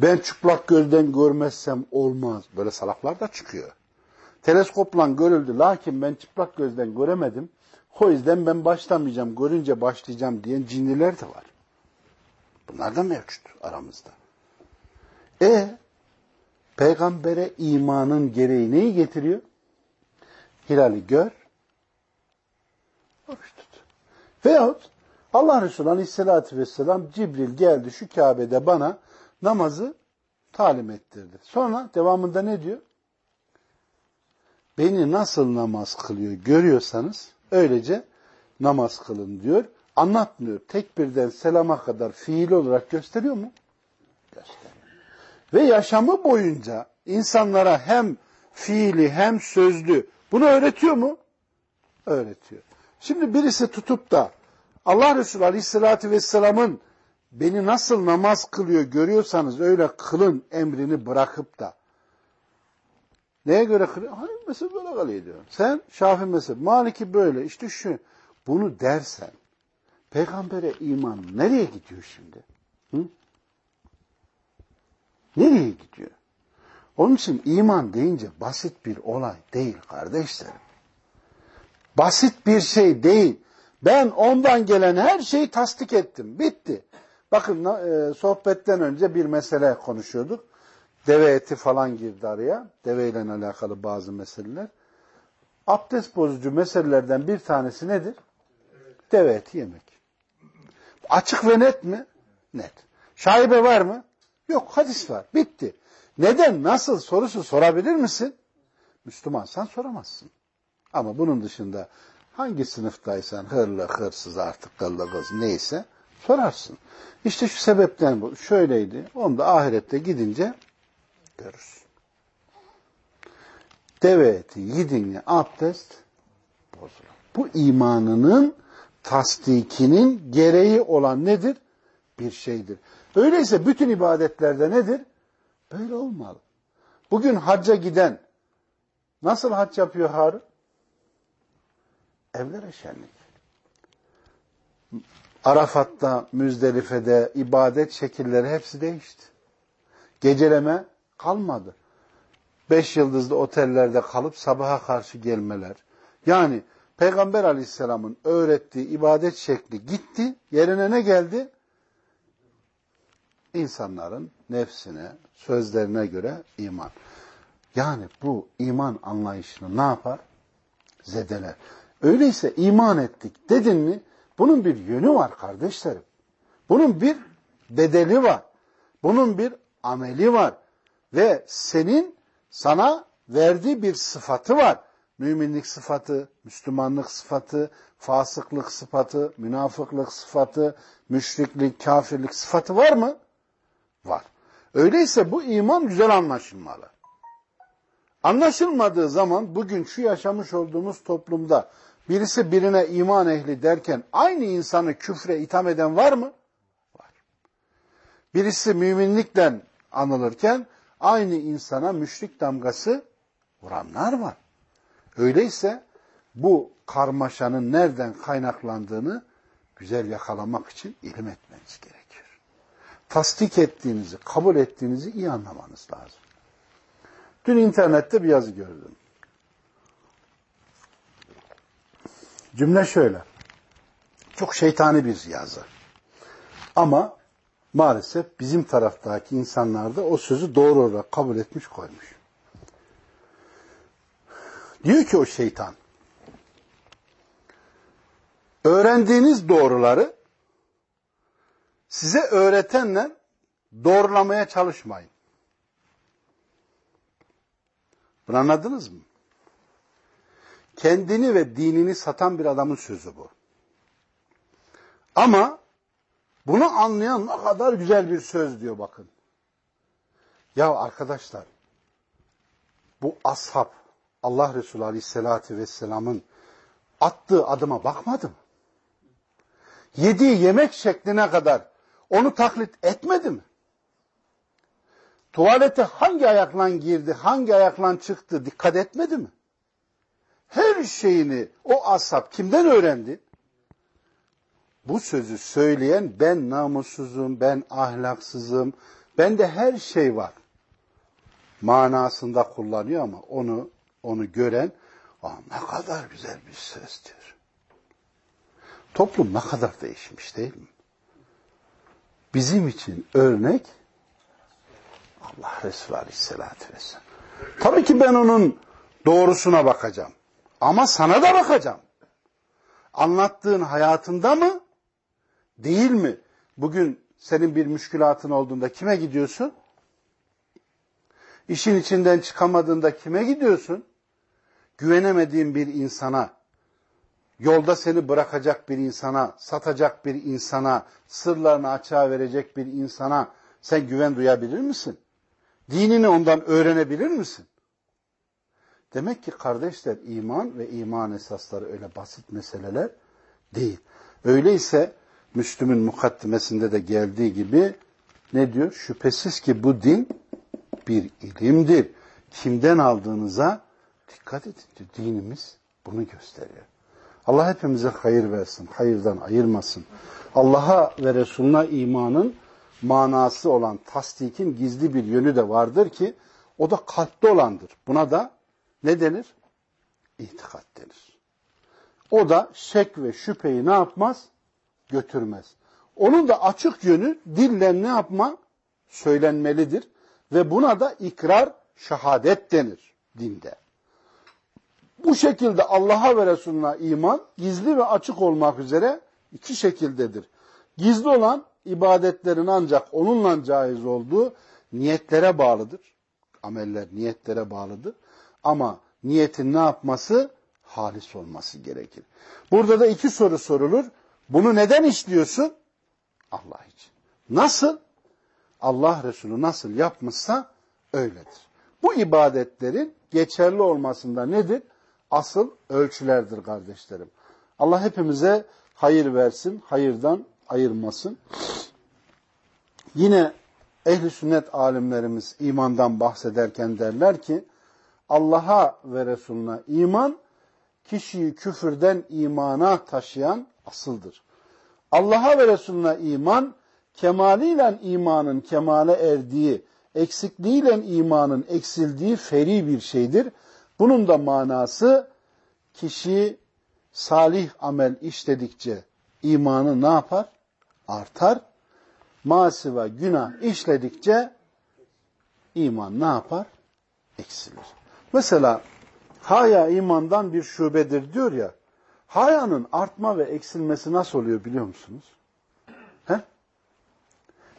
Ben çıplak gözden görmezsem olmaz. Böyle salaklar da çıkıyor. Teleskopla görüldü lakin ben çıplak gözden göremedim. O yüzden ben başlamayacağım, görünce başlayacağım diyen cinliler de var. Bunlar da mevcut aramızda. E peygambere imanın gereği neyi getiriyor? Hilali gör, oruç tut. Veyahut Allah Resulü Aleyhisselatü Vesselam Cibril geldi şu Kabe'de bana namazı talim ettirdi. Sonra devamında ne diyor? Beni nasıl namaz kılıyor görüyorsanız öylece namaz kılın diyor. Anlatmıyor. Tekbirden selama kadar fiil olarak gösteriyor mu? Gösteriyor. Ve yaşamı boyunca insanlara hem fiili hem sözlü bunu öğretiyor mu? Öğretiyor. Şimdi birisi tutup da Allah Resulü Aleyhisselatü Vesselam'ın beni nasıl namaz kılıyor görüyorsanız öyle kılın emrini bırakıp da neye göre kılıyor? Hani mesela böyle kalıyor diyor. Sen Şafi mesela Maliki böyle işte şu bunu dersen peygambere iman nereye gidiyor şimdi? Hı? Nereye gidiyor? Onun için iman deyince basit bir olay değil kardeşlerim. Basit bir şey değil. Ben ondan gelen her şeyi tasdik ettim. Bitti. Bakın e, sohbetten önce bir mesele konuşuyorduk. Deve eti falan girdi araya. Deve ile alakalı bazı meseleler. Abdest bozucu meselelerden bir tanesi nedir? Deve eti yemek. Açık ve net mi? Net. Şaibe var mı? Yok hadis var. Bitti. Neden, nasıl sorusu sorabilir misin? Müslümansan soramazsın. Ama bunun dışında hangi sınıftaysan hırlı, hırsız artık kıllı kız neyse sorarsın. İşte şu sebepten bu. Şöyleydi. Onu da ahirette gidince görürsün. Deve eti yedinle abdest bozulur. Bu imanının tasdikinin gereği olan nedir? Bir şeydir. Öyleyse bütün ibadetlerde nedir? Böyle olmalı. Bugün hacca giden nasıl hac yapıyor Harun? Evlere şenlik. Arafat'ta, Müzdelife'de ibadet şekilleri hepsi değişti. Geceleme kalmadı. Beş yıldızlı otellerde kalıp sabaha karşı gelmeler. Yani Peygamber aleyhisselamın öğrettiği ibadet şekli gitti. Yerine ne geldi? İnsanların nefsine, sözlerine göre iman. Yani bu iman anlayışını ne yapar? Zedeler. Öyleyse iman ettik dedin mi bunun bir yönü var kardeşlerim. Bunun bir bedeli var. Bunun bir ameli var. Ve senin sana verdiği bir sıfatı var. Müminlik sıfatı, Müslümanlık sıfatı, fasıklık sıfatı, münafıklık sıfatı, müşriklik, kafirlik sıfatı var mı? Var. Öyleyse bu iman güzel anlaşılmalı. Anlaşılmadığı zaman bugün şu yaşamış olduğumuz toplumda birisi birine iman ehli derken aynı insanı küfre itham eden var mı? Var. Birisi müminlikten anılırken aynı insana müşrik damgası vuranlar var. Öyleyse bu karmaşanın nereden kaynaklandığını güzel yakalamak için ilim etmeniz gerekir. Tasdik ettiğinizi, kabul ettiğinizi iyi anlamanız lazım. Dün internette bir yazı gördüm. Cümle şöyle. Çok şeytani bir yazı. Ama maalesef bizim taraftaki insanlar da o sözü doğru olarak kabul etmiş koymuş. Diyor ki o şeytan, öğrendiğiniz doğruları size öğretenle doğrulamaya çalışmayın. Bunu anladınız mı? Kendini ve dinini satan bir adamın sözü bu. Ama bunu anlayan ne kadar güzel bir söz diyor bakın. Ya arkadaşlar bu ashab Allah Resulü Aleyhisselatü Vesselam'ın attığı adıma bakmadı mı? Yediği yemek şekline kadar onu taklit etmedi mi? Tuvalete hangi ayakla girdi, hangi ayakla çıktı dikkat etmedi mi? Her şeyini o ashab kimden öğrendi? Bu sözü söyleyen ben namussuzum, ben ahlaksızım, Bende her şey var. Manasında kullanıyor ama onu onu gören Aa, ne kadar güzel bir diyor. Toplum ne kadar değişmiş değil mi? Bizim için örnek Allah Resulü Aleyhisselatü Vesselam. Tabii ki ben onun doğrusuna bakacağım. Ama sana da bakacağım. Anlattığın hayatında mı? Değil mi? Bugün senin bir müşkülatın olduğunda kime gidiyorsun? İşin içinden çıkamadığında kime gidiyorsun? Güvenemediğin bir insana, yolda seni bırakacak bir insana, satacak bir insana, sırlarını açığa verecek bir insana sen güven duyabilir misin? Dinini ondan öğrenebilir misin? Demek ki kardeşler iman ve iman esasları öyle basit meseleler değil. Öyleyse Müslüm'ün mukaddimesinde de geldiği gibi ne diyor? Şüphesiz ki bu din bir ilimdir. Kimden aldığınıza dikkat edin diyor. Dinimiz bunu gösteriyor. Allah hepimize hayır versin, hayırdan ayırmasın. Allah'a ve Resulüne imanın manası olan tasdikin gizli bir yönü de vardır ki o da kalpte olandır. Buna da ne denir? İtikat denir. O da şek ve şüpheyi ne yapmaz? Götürmez. Onun da açık yönü dille ne yapma? Söylenmelidir. Ve buna da ikrar, şehadet denir dinde. Bu şekilde Allah'a ve Resulüne iman gizli ve açık olmak üzere iki şekildedir. Gizli olan ibadetlerin ancak onunla caiz olduğu niyetlere bağlıdır. Ameller niyetlere bağlıdır. Ama niyetin ne yapması? Halis olması gerekir. Burada da iki soru sorulur. Bunu neden işliyorsun? Allah için. Nasıl? Allah Resulü nasıl yapmışsa öyledir. Bu ibadetlerin geçerli olmasında nedir? Asıl ölçülerdir kardeşlerim. Allah hepimize hayır versin, hayırdan ayırmasın. Yine ehli sünnet alimlerimiz imandan bahsederken derler ki Allah'a ve Resulüne iman kişiyi küfürden imana taşıyan asıldır. Allah'a ve Resulüne iman kemaliyle imanın kemale erdiği, eksikliğiyle imanın eksildiği feri bir şeydir. Bunun da manası kişi salih amel işledikçe imanı ne yapar? Artar. Masiva günah işledikçe iman ne yapar? Eksilir. Mesela haya imandan bir şubedir diyor ya. Hayanın artma ve eksilmesi nasıl oluyor biliyor musunuz? He?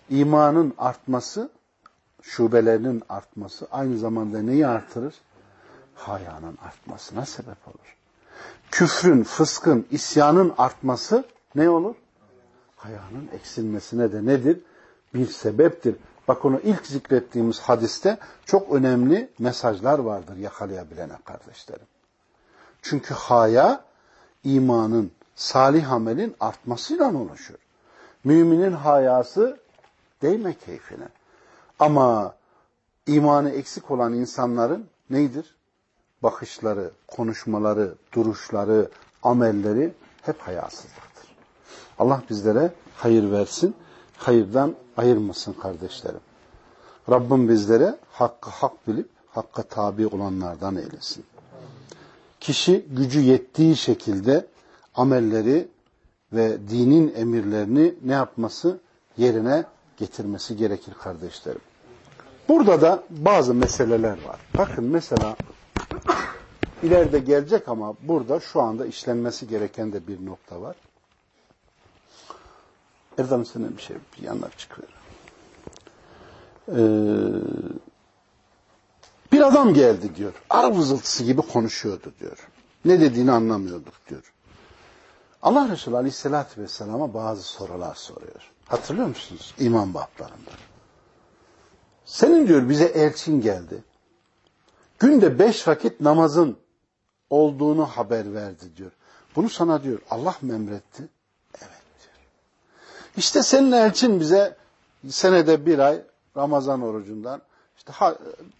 İmanın artması, şubelerinin artması aynı zamanda neyi artırır? Hayanın artmasına sebep olur. Küfrün, fıskın, isyanın artması ne olur? Hayanın eksilmesine de nedir? Bir sebeptir. Bak onu ilk zikrettiğimiz hadiste çok önemli mesajlar vardır yakalayabilene kardeşlerim. Çünkü haya imanın, salih amelin artmasıyla oluşur. Müminin hayası değme keyfine. Ama imanı eksik olan insanların neydir? Bakışları, konuşmaları, duruşları, amelleri hep hayasızlıktır. Allah bizlere hayır versin, hayırdan ayırmasın kardeşlerim. Rabbim bizlere hakkı hak bilip hakka tabi olanlardan eylesin. Kişi gücü yettiği şekilde amelleri ve dinin emirlerini ne yapması? Yerine getirmesi gerekir kardeşlerim. Burada da bazı meseleler var. Bakın mesela ileride gelecek ama burada şu anda işlenmesi gereken de bir nokta var. Erdem senin bir şey bir yanlar çıkıyor. Ee, bir adam geldi diyor. Arı vızıltısı gibi konuşuyordu diyor. Ne dediğini anlamıyorduk diyor. Allah Resulü Aleyhisselatü Vesselam'a bazı sorular soruyor. Hatırlıyor musunuz? İman bablarında. Senin diyor bize elçin geldi. Günde beş vakit namazın olduğunu haber verdi diyor. Bunu sana diyor Allah mı emretti? Evet diyor. İşte senin elçin bize senede bir ay Ramazan orucundan işte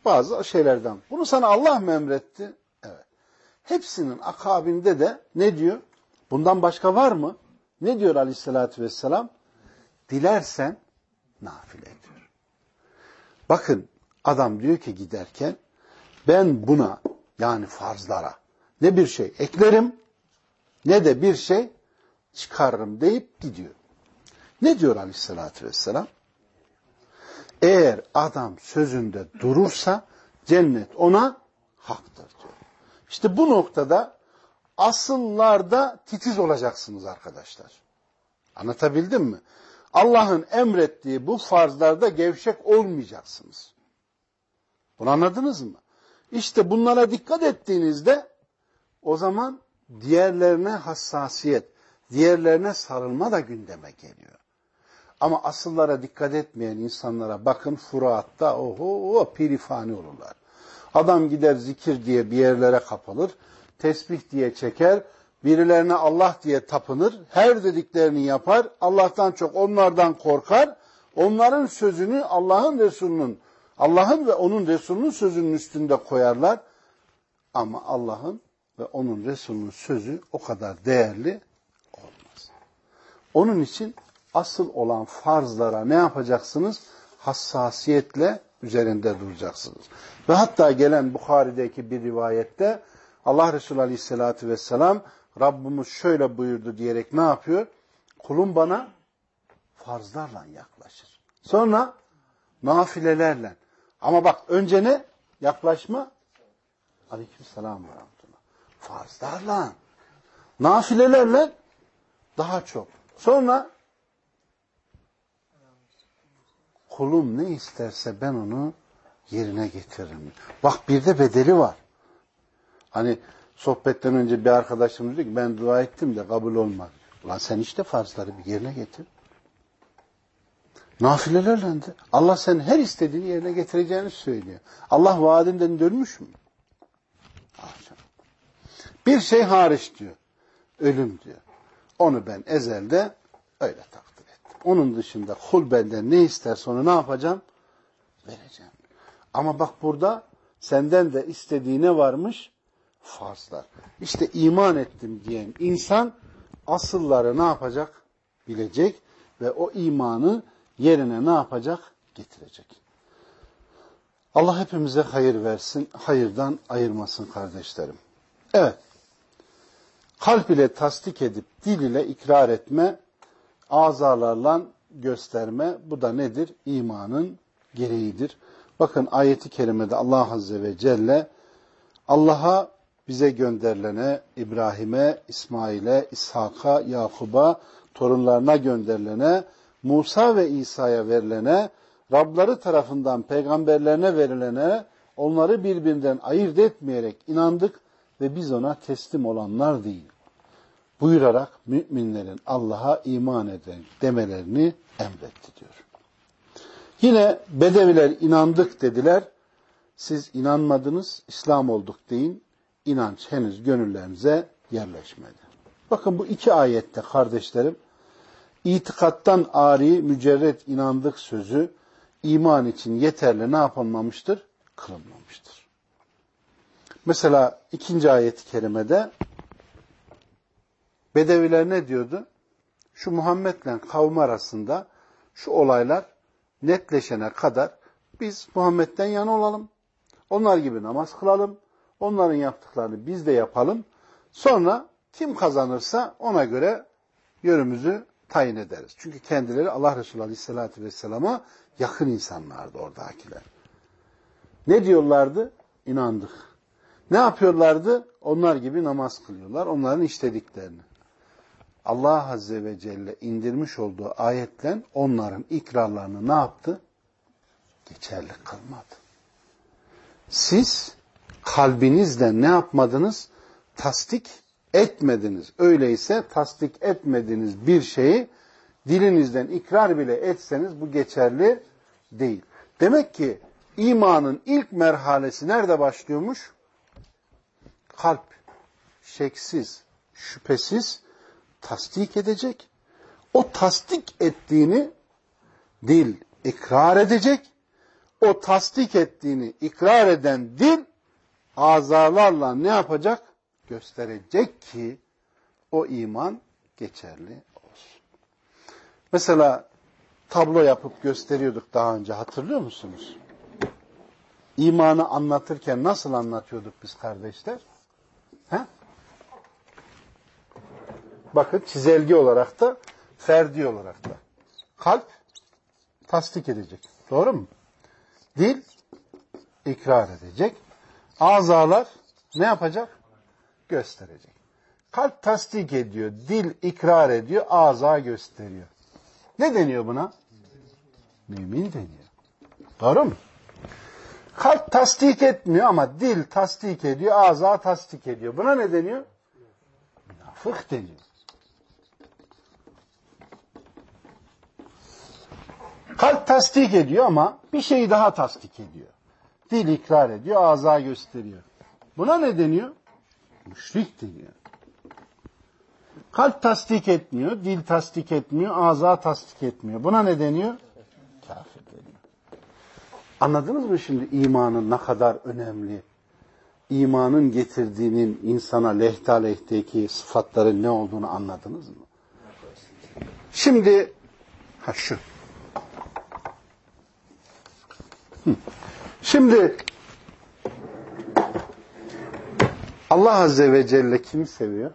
bazı şeylerden. Bunu sana Allah mı emretti? Evet. Hepsinin akabinde de ne diyor? Bundan başka var mı? Ne diyor aleyhissalatü vesselam? Dilersen nafile diyor. Bakın adam diyor ki giderken ben buna yani farzlara ne bir şey eklerim ne de bir şey çıkarırım deyip gidiyor. Ne diyor aleyhissalatü vesselam? Eğer adam sözünde durursa cennet ona haktır diyor. İşte bu noktada asıllarda titiz olacaksınız arkadaşlar. Anlatabildim mi? Allah'ın emrettiği bu farzlarda gevşek olmayacaksınız. Bunu anladınız mı? İşte bunlara dikkat ettiğinizde o zaman diğerlerine hassasiyet, diğerlerine sarılma da gündeme geliyor. Ama asıllara dikkat etmeyen insanlara bakın Fırat'ta oho pirifani olurlar. Adam gider zikir diye bir yerlere kapılır, tesbih diye çeker, birilerine Allah diye tapınır, her dediklerini yapar, Allah'tan çok onlardan korkar, onların sözünü Allah'ın Resulü'nün, Allah'ın ve onun Resulü'nün sözünün üstünde koyarlar. Ama Allah'ın ve onun Resulü'nün sözü o kadar değerli olmaz. Onun için asıl olan farzlara ne yapacaksınız? Hassasiyetle üzerinde duracaksınız. Ve hatta gelen Bukhari'deki bir rivayette Allah Resulü Aleyhisselatü Vesselam Rabbimiz şöyle buyurdu diyerek ne yapıyor? Kulum bana farzlarla yaklaşır. Sonra nafilelerle. Ama bak önce ne? Yaklaşma. Aleyküm selam ve rahmetullah. Farzlarla. Nafilelerle daha çok. Sonra kulum ne isterse ben onu yerine getiririm. Bak bir de bedeli var. Hani sohbetten önce bir arkadaşımız diyor ki ben dua ettim de kabul olmadı. Ulan sen işte farzları bir yerine getir. Nafilelerle de. Allah senin her istediğini yerine getireceğini söylüyor. Allah vaadinden dönmüş mü? Bir şey hariç diyor. Ölüm diyor. Onu ben ezelde öyle ettim. Onun dışında kul benden ne isterse onu ne yapacağım? Vereceğim. Ama bak burada senden de istediği ne varmış? Farzlar. İşte iman ettim diyen insan asılları ne yapacak? Bilecek ve o imanı yerine ne yapacak? Getirecek. Allah hepimize hayır versin, hayırdan ayırmasın kardeşlerim. Evet, kalp ile tasdik edip dil ile ikrar etme, azalarla gösterme, bu da nedir? İmanın gereğidir. Bakın ayeti kerimede Allah Azze ve Celle Allah'a bize gönderilene, İbrahim'e, İsmail'e, İshak'a, Yakub'a, torunlarına gönderilene, Musa ve İsa'ya verilene, Rabları tarafından peygamberlerine verilene, onları birbirinden ayırt etmeyerek inandık ve biz ona teslim olanlar değil. Buyurarak müminlerin Allah'a iman eden demelerini emretti diyor. Yine Bedeviler inandık dediler. Siz inanmadınız, İslam olduk deyin. İnanç henüz gönüllerinize yerleşmedi. Bakın bu iki ayette kardeşlerim, itikattan ari, mücerret inandık sözü iman için yeterli ne yapılmamıştır? Kılınmamıştır. Mesela ikinci ayet-i kerimede Bedeviler ne diyordu? Şu Muhammed'le kavmi arasında şu olaylar netleşene kadar biz Muhammed'den yana olalım. Onlar gibi namaz kılalım. Onların yaptıklarını biz de yapalım. Sonra kim kazanırsa ona göre yönümüzü tayin ederiz. Çünkü kendileri Allah Resulü Aleyhisselatü Vesselam'a yakın insanlardı oradakiler. Ne diyorlardı? İnandık. Ne yapıyorlardı? Onlar gibi namaz kılıyorlar. Onların işlediklerini. Allah Azze ve Celle indirmiş olduğu ayetle onların ikrarlarını ne yaptı? Geçerli kılmadı. Siz kalbinizle ne yapmadınız? Tasdik etmediniz. Öyleyse tasdik etmediğiniz bir şeyi dilinizden ikrar bile etseniz bu geçerli değil. Demek ki imanın ilk merhalesi nerede başlıyormuş? Kalp şeksiz, şüphesiz tasdik edecek. O tasdik ettiğini dil ikrar edecek. O tasdik ettiğini ikrar eden dil azalarla ne yapacak? Gösterecek ki o iman geçerli olsun. Mesela tablo yapıp gösteriyorduk daha önce hatırlıyor musunuz? imanı anlatırken nasıl anlatıyorduk biz kardeşler? He? Bakın çizelge olarak da, ferdi olarak da. Kalp tasdik edecek. Doğru mu? Dil ikrar edecek. Azalar ne yapacak? Gösterecek. Kalp tasdik ediyor, dil ikrar ediyor, ağza gösteriyor. Ne deniyor buna? Mümin deniyor. Doğru mu? Kalp tasdik etmiyor ama dil tasdik ediyor, ağza tasdik ediyor. Buna ne deniyor? Münafık deniyor. Kalp tasdik ediyor ama bir şeyi daha tasdik ediyor. Dil ikrar ediyor, ağza gösteriyor. Buna ne deniyor? Müşrik deniyor. Kalp tasdik etmiyor, dil tasdik etmiyor, ağza tasdik etmiyor. Buna ne deniyor? Kafir deniyor. Anladınız mı şimdi imanın ne kadar önemli? İmanın getirdiğinin insana lehte aleyhteki sıfatların ne olduğunu anladınız mı? Şimdi ha şu. Şimdi Allah Azze ve Celle kimi seviyor?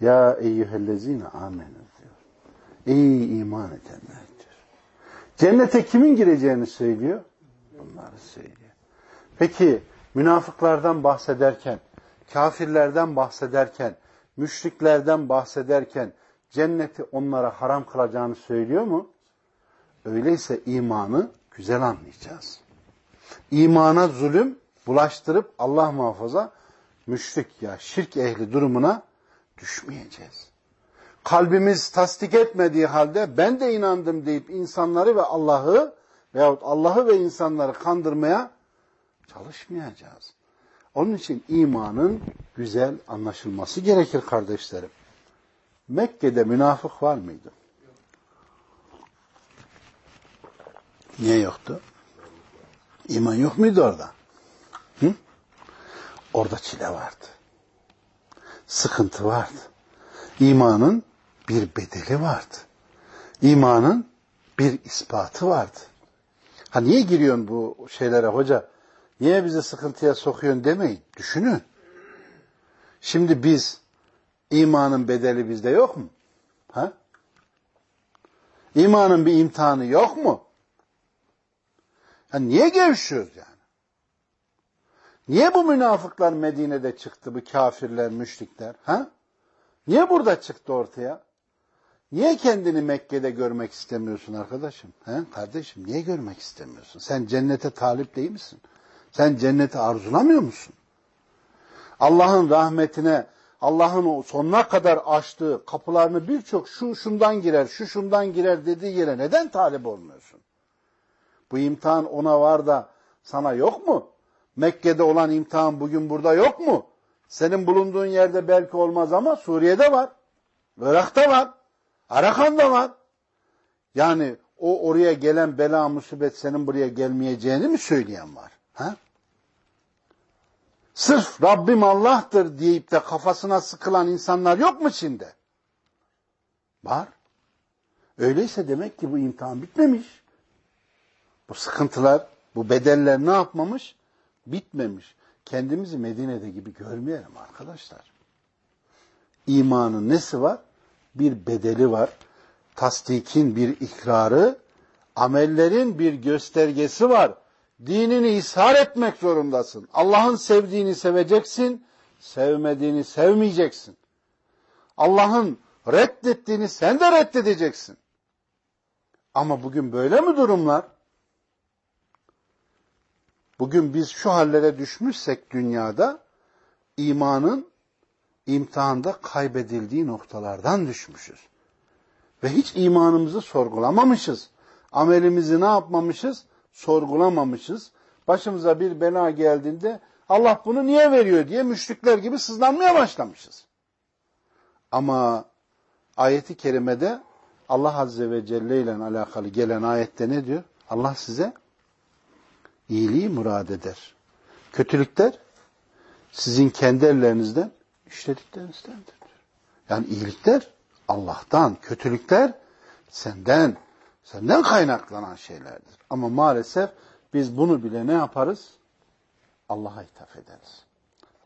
Ya eyyühellezine amenü diyor. Ey iman edenler diyor. Cennete kimin gireceğini söylüyor? Bunları söylüyor. Peki münafıklardan bahsederken, kafirlerden bahsederken, müşriklerden bahsederken cenneti onlara haram kılacağını söylüyor mu? Öyleyse imanı güzel anlayacağız. İmana zulüm bulaştırıp Allah muhafaza müşrik ya şirk ehli durumuna düşmeyeceğiz. Kalbimiz tasdik etmediği halde ben de inandım deyip insanları ve Allah'ı veyahut Allah'ı ve insanları kandırmaya çalışmayacağız. Onun için imanın güzel anlaşılması gerekir kardeşlerim. Mekke'de münafık var mıydı? Niye yoktu? İman yok muydu orada? Hı? Orada çile vardı. Sıkıntı vardı. İmanın bir bedeli vardı. İmanın bir ispatı vardı. Ha niye giriyorsun bu şeylere hoca? Niye bizi sıkıntıya sokuyorsun demeyin. Düşünün. Şimdi biz imanın bedeli bizde yok mu? Ha? İmanın bir imtihanı yok mu? Ha niye gevşiyoruz yani? Niye bu münafıklar Medine'de çıktı, bu kafirler, müşrikler? Ha? Niye burada çıktı ortaya? Niye kendini Mekke'de görmek istemiyorsun arkadaşım? He? Kardeşim niye görmek istemiyorsun? Sen cennete talip değil misin? Sen cenneti arzulamıyor musun? Allah'ın rahmetine, Allah'ın sonuna kadar açtığı kapılarını birçok şu şundan girer, şu şundan girer dediği yere neden talip olmuyorsun? Bu imtihan ona var da sana yok mu? Mekke'de olan imtihan bugün burada yok mu? Senin bulunduğun yerde belki olmaz ama Suriye'de var. Irak'ta var. Arakan'da var. Yani o oraya gelen bela musibet senin buraya gelmeyeceğini mi söyleyen var? Ha? Sırf Rabbim Allah'tır deyip de kafasına sıkılan insanlar yok mu Çin'de? Var. Öyleyse demek ki bu imtihan bitmemiş. Bu sıkıntılar, bu bedeller ne yapmamış? Bitmemiş. Kendimizi Medine'de gibi görmeyelim arkadaşlar. İmanın nesi var? Bir bedeli var. Tasdikin bir ikrarı, amellerin bir göstergesi var. Dinini ishar etmek zorundasın. Allah'ın sevdiğini seveceksin, sevmediğini sevmeyeceksin. Allah'ın reddettiğini sen de reddedeceksin. Ama bugün böyle mi durumlar? Bugün biz şu hallere düşmüşsek dünyada imanın imtihanda kaybedildiği noktalardan düşmüşüz. Ve hiç imanımızı sorgulamamışız. Amelimizi ne yapmamışız? Sorgulamamışız. Başımıza bir bela geldiğinde Allah bunu niye veriyor diye müşrikler gibi sızlanmaya başlamışız. Ama ayeti kerimede Allah Azze ve Celle ile alakalı gelen ayette ne diyor? Allah size iyiliği murad eder. Kötülükler sizin kendi ellerinizden işlediklerinizdendir. Yani iyilikler Allah'tan, kötülükler senden, senden kaynaklanan şeylerdir. Ama maalesef biz bunu bile ne yaparız? Allah'a ithaf ederiz.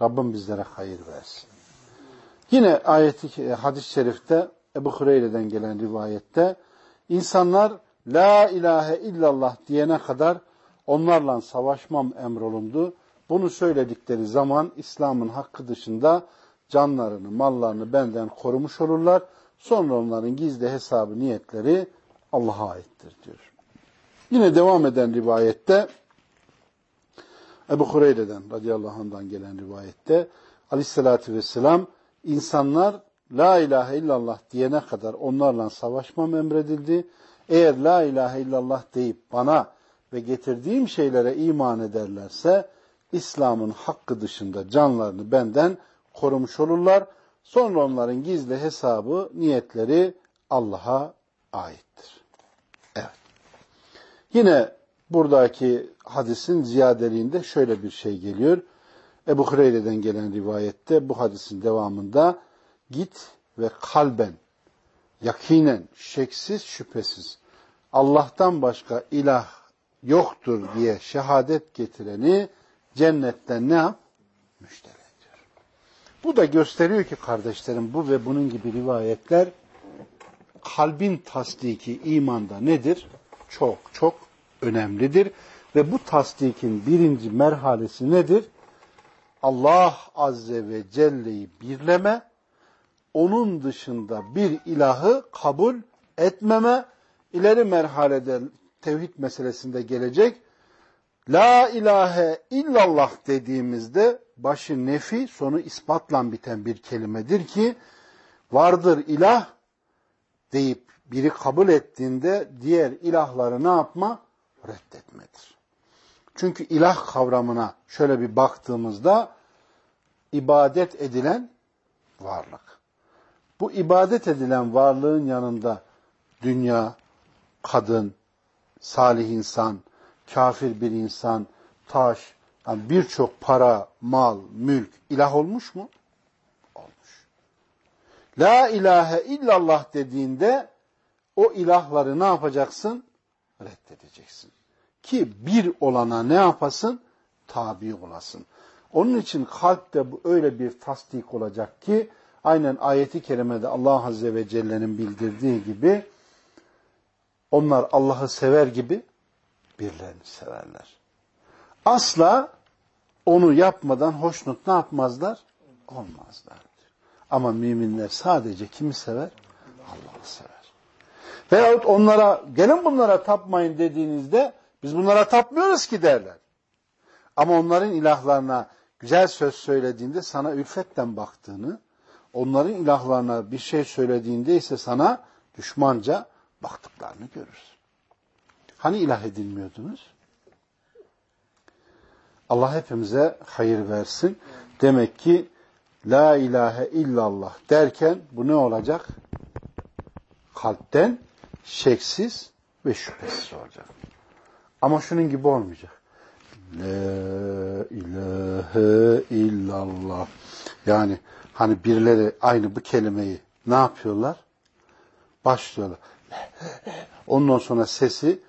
Rabbim bizlere hayır versin. Yine ayeti hadis-i şerifte Ebu Hureyre'den gelen rivayette insanlar La ilahe illallah diyene kadar onlarla savaşmam emrolundu. Bunu söyledikleri zaman İslam'ın hakkı dışında canlarını, mallarını benden korumuş olurlar. Sonra onların gizli hesabı, niyetleri Allah'a aittir diyor. Yine devam eden rivayette Ebu Hureyre'den radıyallahu anh'dan gelen rivayette aleyhissalatü vesselam insanlar la ilahe illallah diyene kadar onlarla savaşmam emredildi. Eğer la ilahe illallah deyip bana ve getirdiğim şeylere iman ederlerse İslam'ın hakkı dışında canlarını benden korumuş olurlar. Sonra onların gizli hesabı, niyetleri Allah'a aittir. Evet. Yine buradaki hadisin ziyadeliğinde şöyle bir şey geliyor. Ebu Hureyre'den gelen rivayette bu hadisin devamında git ve kalben, yakinen, şeksiz, şüphesiz Allah'tan başka ilah yoktur diye şehadet getireni cennetten ne yap? Müşteri ediyor. Bu da gösteriyor ki kardeşlerim bu ve bunun gibi rivayetler kalbin tasdiki imanda nedir? Çok çok önemlidir. Ve bu tasdikin birinci merhalesi nedir? Allah Azze ve Celle'yi birleme, onun dışında bir ilahı kabul etmeme, ileri merhalede tevhid meselesinde gelecek. La ilahe illallah dediğimizde başı nefi sonu ispatla biten bir kelimedir ki vardır ilah deyip biri kabul ettiğinde diğer ilahları ne yapma? Reddetmedir. Çünkü ilah kavramına şöyle bir baktığımızda ibadet edilen varlık. Bu ibadet edilen varlığın yanında dünya, kadın, salih insan, kafir bir insan, taş, yani birçok para, mal, mülk ilah olmuş mu? Olmuş. La ilahe illallah dediğinde o ilahları ne yapacaksın? Reddedeceksin. Ki bir olana ne yapasın? Tabi olasın. Onun için kalpte bu öyle bir tasdik olacak ki aynen ayeti kerimede Allah Azze ve Celle'nin bildirdiği gibi onlar Allah'ı sever gibi birlerini severler. Asla onu yapmadan hoşnut ne yapmazlar? Olmazlar. Ama müminler sadece kimi sever? Allah'ı sever. Veyahut onlara gelin bunlara tapmayın dediğinizde biz bunlara tapmıyoruz ki derler. Ama onların ilahlarına güzel söz söylediğinde sana ülfetten baktığını, onların ilahlarına bir şey söylediğinde ise sana düşmanca baktıklarını görürüz. Hani ilah edinmiyordunuz? Allah hepimize hayır versin. Demek ki La ilahe illallah derken bu ne olacak? Kalpten şeksiz ve şüphesiz olacak. Ama şunun gibi olmayacak. La ilahe illallah. Yani hani birileri aynı bu kelimeyi ne yapıyorlar? Başlıyorlar. Ondan sonra sesi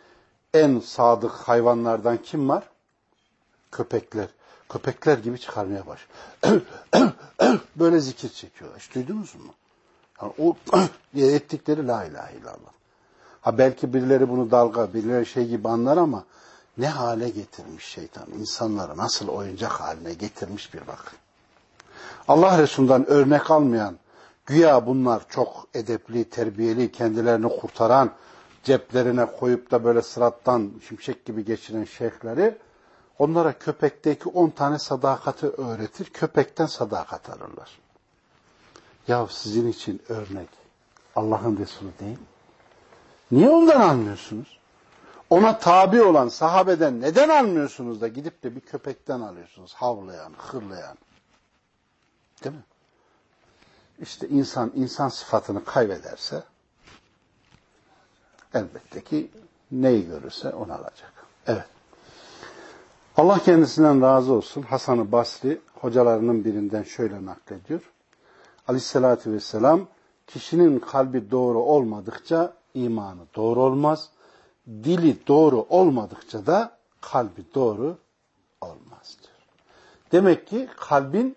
en sadık hayvanlardan kim var? Köpekler. Köpekler gibi çıkarmaya baş. Böyle zikir çekiyorlar. Hiç duydunuz mu? Yani o diye ettikleri la ilahe illallah. Ha belki birileri bunu dalga, birileri şey gibi anlar ama ne hale getirmiş şeytan. İnsanları nasıl oyuncak haline getirmiş bir bakın. Allah Resulü'nden örnek almayan, güya bunlar çok edepli, terbiyeli, kendilerini kurtaran, ceplerine koyup da böyle sırattan şimşek gibi geçiren şeyhleri, onlara köpekteki on tane sadakati öğretir, köpekten sadakat alırlar. Ya sizin için örnek Allah'ın Resulü değil. Niye ondan almıyorsunuz? Ona tabi olan sahabeden neden almıyorsunuz da gidip de bir köpekten alıyorsunuz? Havlayan, hırlayan. Değil mi? İşte insan insan sıfatını kaybederse elbette ki neyi görürse onu alacak. Evet. Allah kendisinden razı olsun. Hasan-ı Basri hocalarının birinden şöyle naklediyor. Aleyhissalatü vesselam kişinin kalbi doğru olmadıkça imanı doğru olmaz. Dili doğru olmadıkça da kalbi doğru olmaz diyor. Demek ki kalbin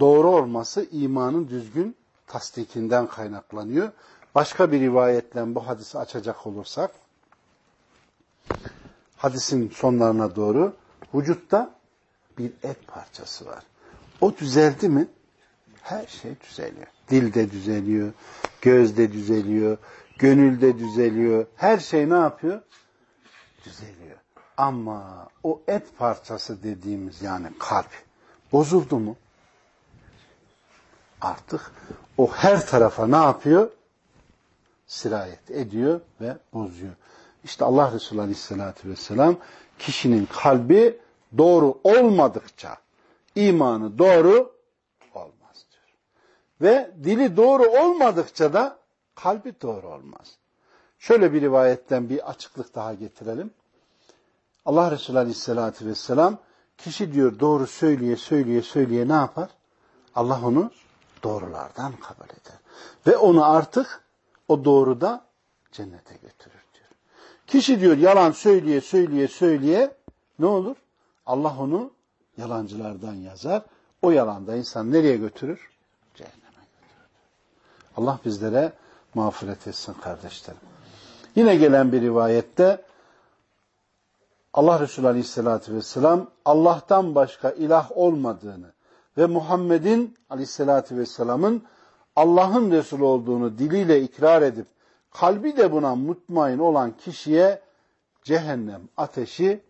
doğru olması imanın düzgün tasdikinden kaynaklanıyor. Başka bir rivayetle bu hadisi açacak olursak hadisin sonlarına doğru vücutta bir et parçası var. O düzeldi mi her şey düzeliyor. Dilde düzeliyor, gözde düzeliyor, gönülde düzeliyor. Her şey ne yapıyor? Düzeliyor. Ama o et parçası dediğimiz yani kalp bozuldu mu? Artık o her tarafa ne yapıyor? Sirayet ediyor ve bozuyor. İşte Allah Resulü Aleyhisselatü Vesselam kişinin kalbi doğru olmadıkça imanı doğru olmaz diyor. Ve dili doğru olmadıkça da kalbi doğru olmaz. Şöyle bir rivayetten bir açıklık daha getirelim. Allah Resulü Aleyhisselatü Vesselam kişi diyor doğru söyleye söyleye söyleye ne yapar? Allah onu doğrulardan kabul eder. Ve onu artık o doğruda cennete götürür diyor. Kişi diyor yalan söyleye söyleye söyleye ne olur? Allah onu yalancılardan yazar. O yalanda insan nereye götürür? Cehenneme götürür. Allah bizlere mağfiret etsin kardeşlerim. Yine gelen bir rivayette Allah Resulü Aleyhisselatü Vesselam Allah'tan başka ilah olmadığını ve Muhammed'in Aleyhisselatü Vesselam'ın Allah'ın Resulü olduğunu diliyle ikrar edip kalbi de buna mutmain olan kişiye cehennem ateşi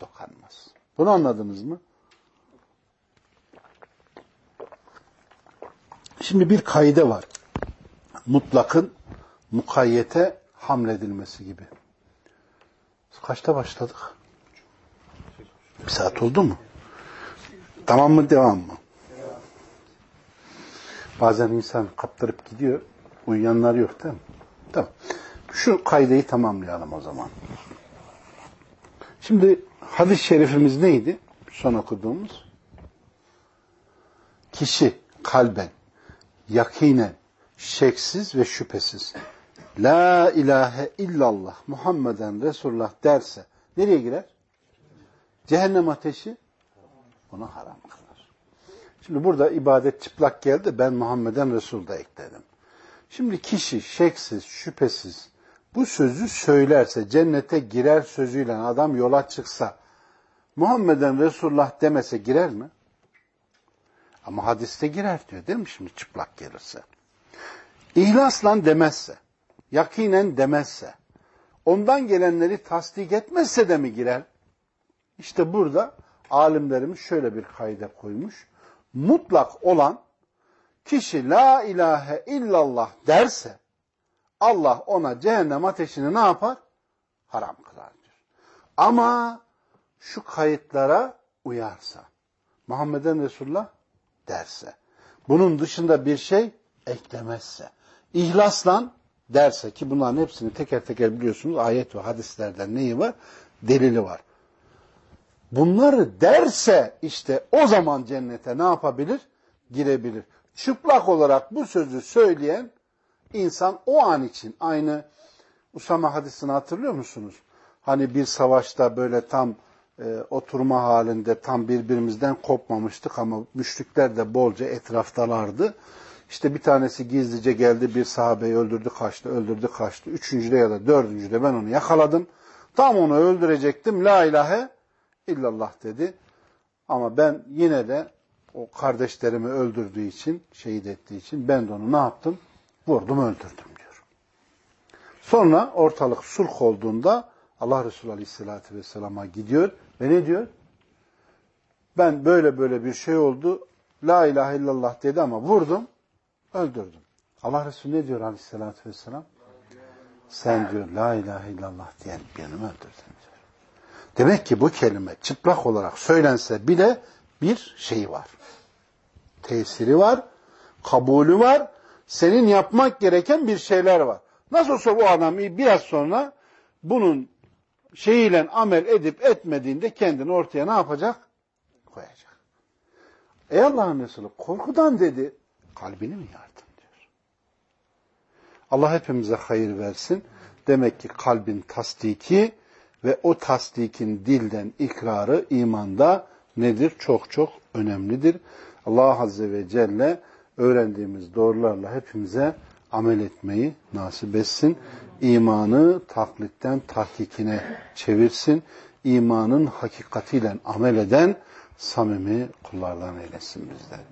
dokanmaz. Bunu anladınız mı? Şimdi bir kaide var. Mutlakın mukayyete hamledilmesi gibi. Kaçta başladık? Bir saat oldu mu? Tamam mı devam mı? Bazen insan kaptırıp gidiyor. Uyuyanlar yok değil mi? Tamam. Şu kaydeyi tamamlayalım o zaman. Şimdi hadis-i şerifimiz neydi? Son okuduğumuz. Kişi kalben, yakinen, şeksiz ve şüphesiz La ilahe illallah Muhammeden Resulullah derse nereye girer? Cehennem ateşi ona haram kılar. Şimdi burada ibadet çıplak geldi. Ben Muhammeden Resul da ekledim. Şimdi kişi şeksiz, şüphesiz bu sözü söylerse, cennete girer sözüyle adam yola çıksa, Muhammeden Resulullah demese girer mi? Ama hadiste girer diyor değil mi şimdi çıplak gelirse? İhlasla demezse, yakinen demezse, ondan gelenleri tasdik etmezse de mi girer? İşte burada alimlerimiz şöyle bir kayda koymuş. Mutlak olan kişi la ilahe illallah derse Allah ona cehennem ateşini ne yapar? Haram kılar diyor. Ama şu kayıtlara uyarsa, Muhammeden Resulullah derse, bunun dışında bir şey eklemezse, ihlasla derse ki bunların hepsini teker teker biliyorsunuz ayet ve hadislerden neyi var? Delili var. Bunları derse işte o zaman cennete ne yapabilir? Girebilir. Çıplak olarak bu sözü söyleyen insan o an için aynı Usama hadisini hatırlıyor musunuz? Hani bir savaşta böyle tam e, oturma halinde tam birbirimizden kopmamıştık ama müşrikler de bolca etraftalardı. İşte bir tanesi gizlice geldi bir sahabeyi öldürdü kaçtı, öldürdü kaçtı. Üçüncüde ya da dördüncüde ben onu yakaladım. Tam onu öldürecektim. La ilahe illallah dedi. Ama ben yine de o kardeşlerimi öldürdüğü için, şehit ettiği için ben de onu ne yaptım? Vurdum öldürdüm diyor. Sonra ortalık sulh olduğunda Allah Resulü Aleyhisselatü Vesselam'a gidiyor ve ne diyor? Ben böyle böyle bir şey oldu. La ilahe illallah dedi ama vurdum, öldürdüm. Allah Resulü ne diyor Aleyhisselatü Vesselam? Sen diyor la ilahe illallah diyen birini öldürdün diyor. Demek ki bu kelime çıplak olarak söylense bile bir şey var. Tesiri var, kabulü var, senin yapmak gereken bir şeyler var. Nasıl olsa bu adam biraz sonra bunun şeyiyle amel edip etmediğinde kendini ortaya ne yapacak? Koyacak. Ey Allah'ın Resulü korkudan dedi kalbini mi yardın diyor. Allah hepimize hayır versin. Demek ki kalbin tasdiki ve o tasdikin dilden ikrarı imanda nedir? Çok çok önemlidir. Allah Azze ve Celle öğrendiğimiz doğrularla hepimize amel etmeyi nasip etsin. İmanı taklitten tahkikine çevirsin. İmanın hakikatiyle amel eden samimi kullardan eylesin bizleri.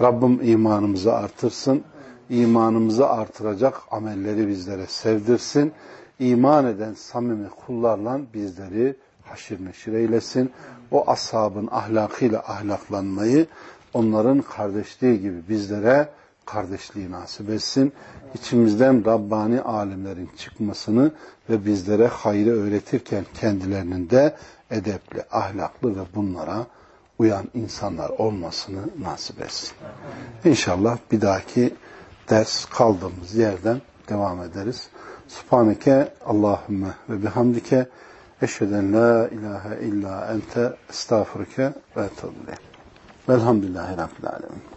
Rabbim imanımızı artırsın. İmanımızı artıracak amelleri bizlere sevdirsin. İman eden samimi kullarla bizleri haşir neşir eylesin. O ashabın ahlakıyla ahlaklanmayı onların kardeşliği gibi bizlere kardeşliği nasip etsin. İçimizden Rabbani alimlerin çıkmasını ve bizlere hayrı öğretirken kendilerinin de edepli, ahlaklı ve bunlara uyan insanlar olmasını nasip etsin. İnşallah bir dahaki ders kaldığımız yerden devam ederiz. Subhaneke Allahümme ve bihamdike eşheden la ilahe illa ente estağfurke ve etubile. Velhamdülillahi Rabbil Alemin.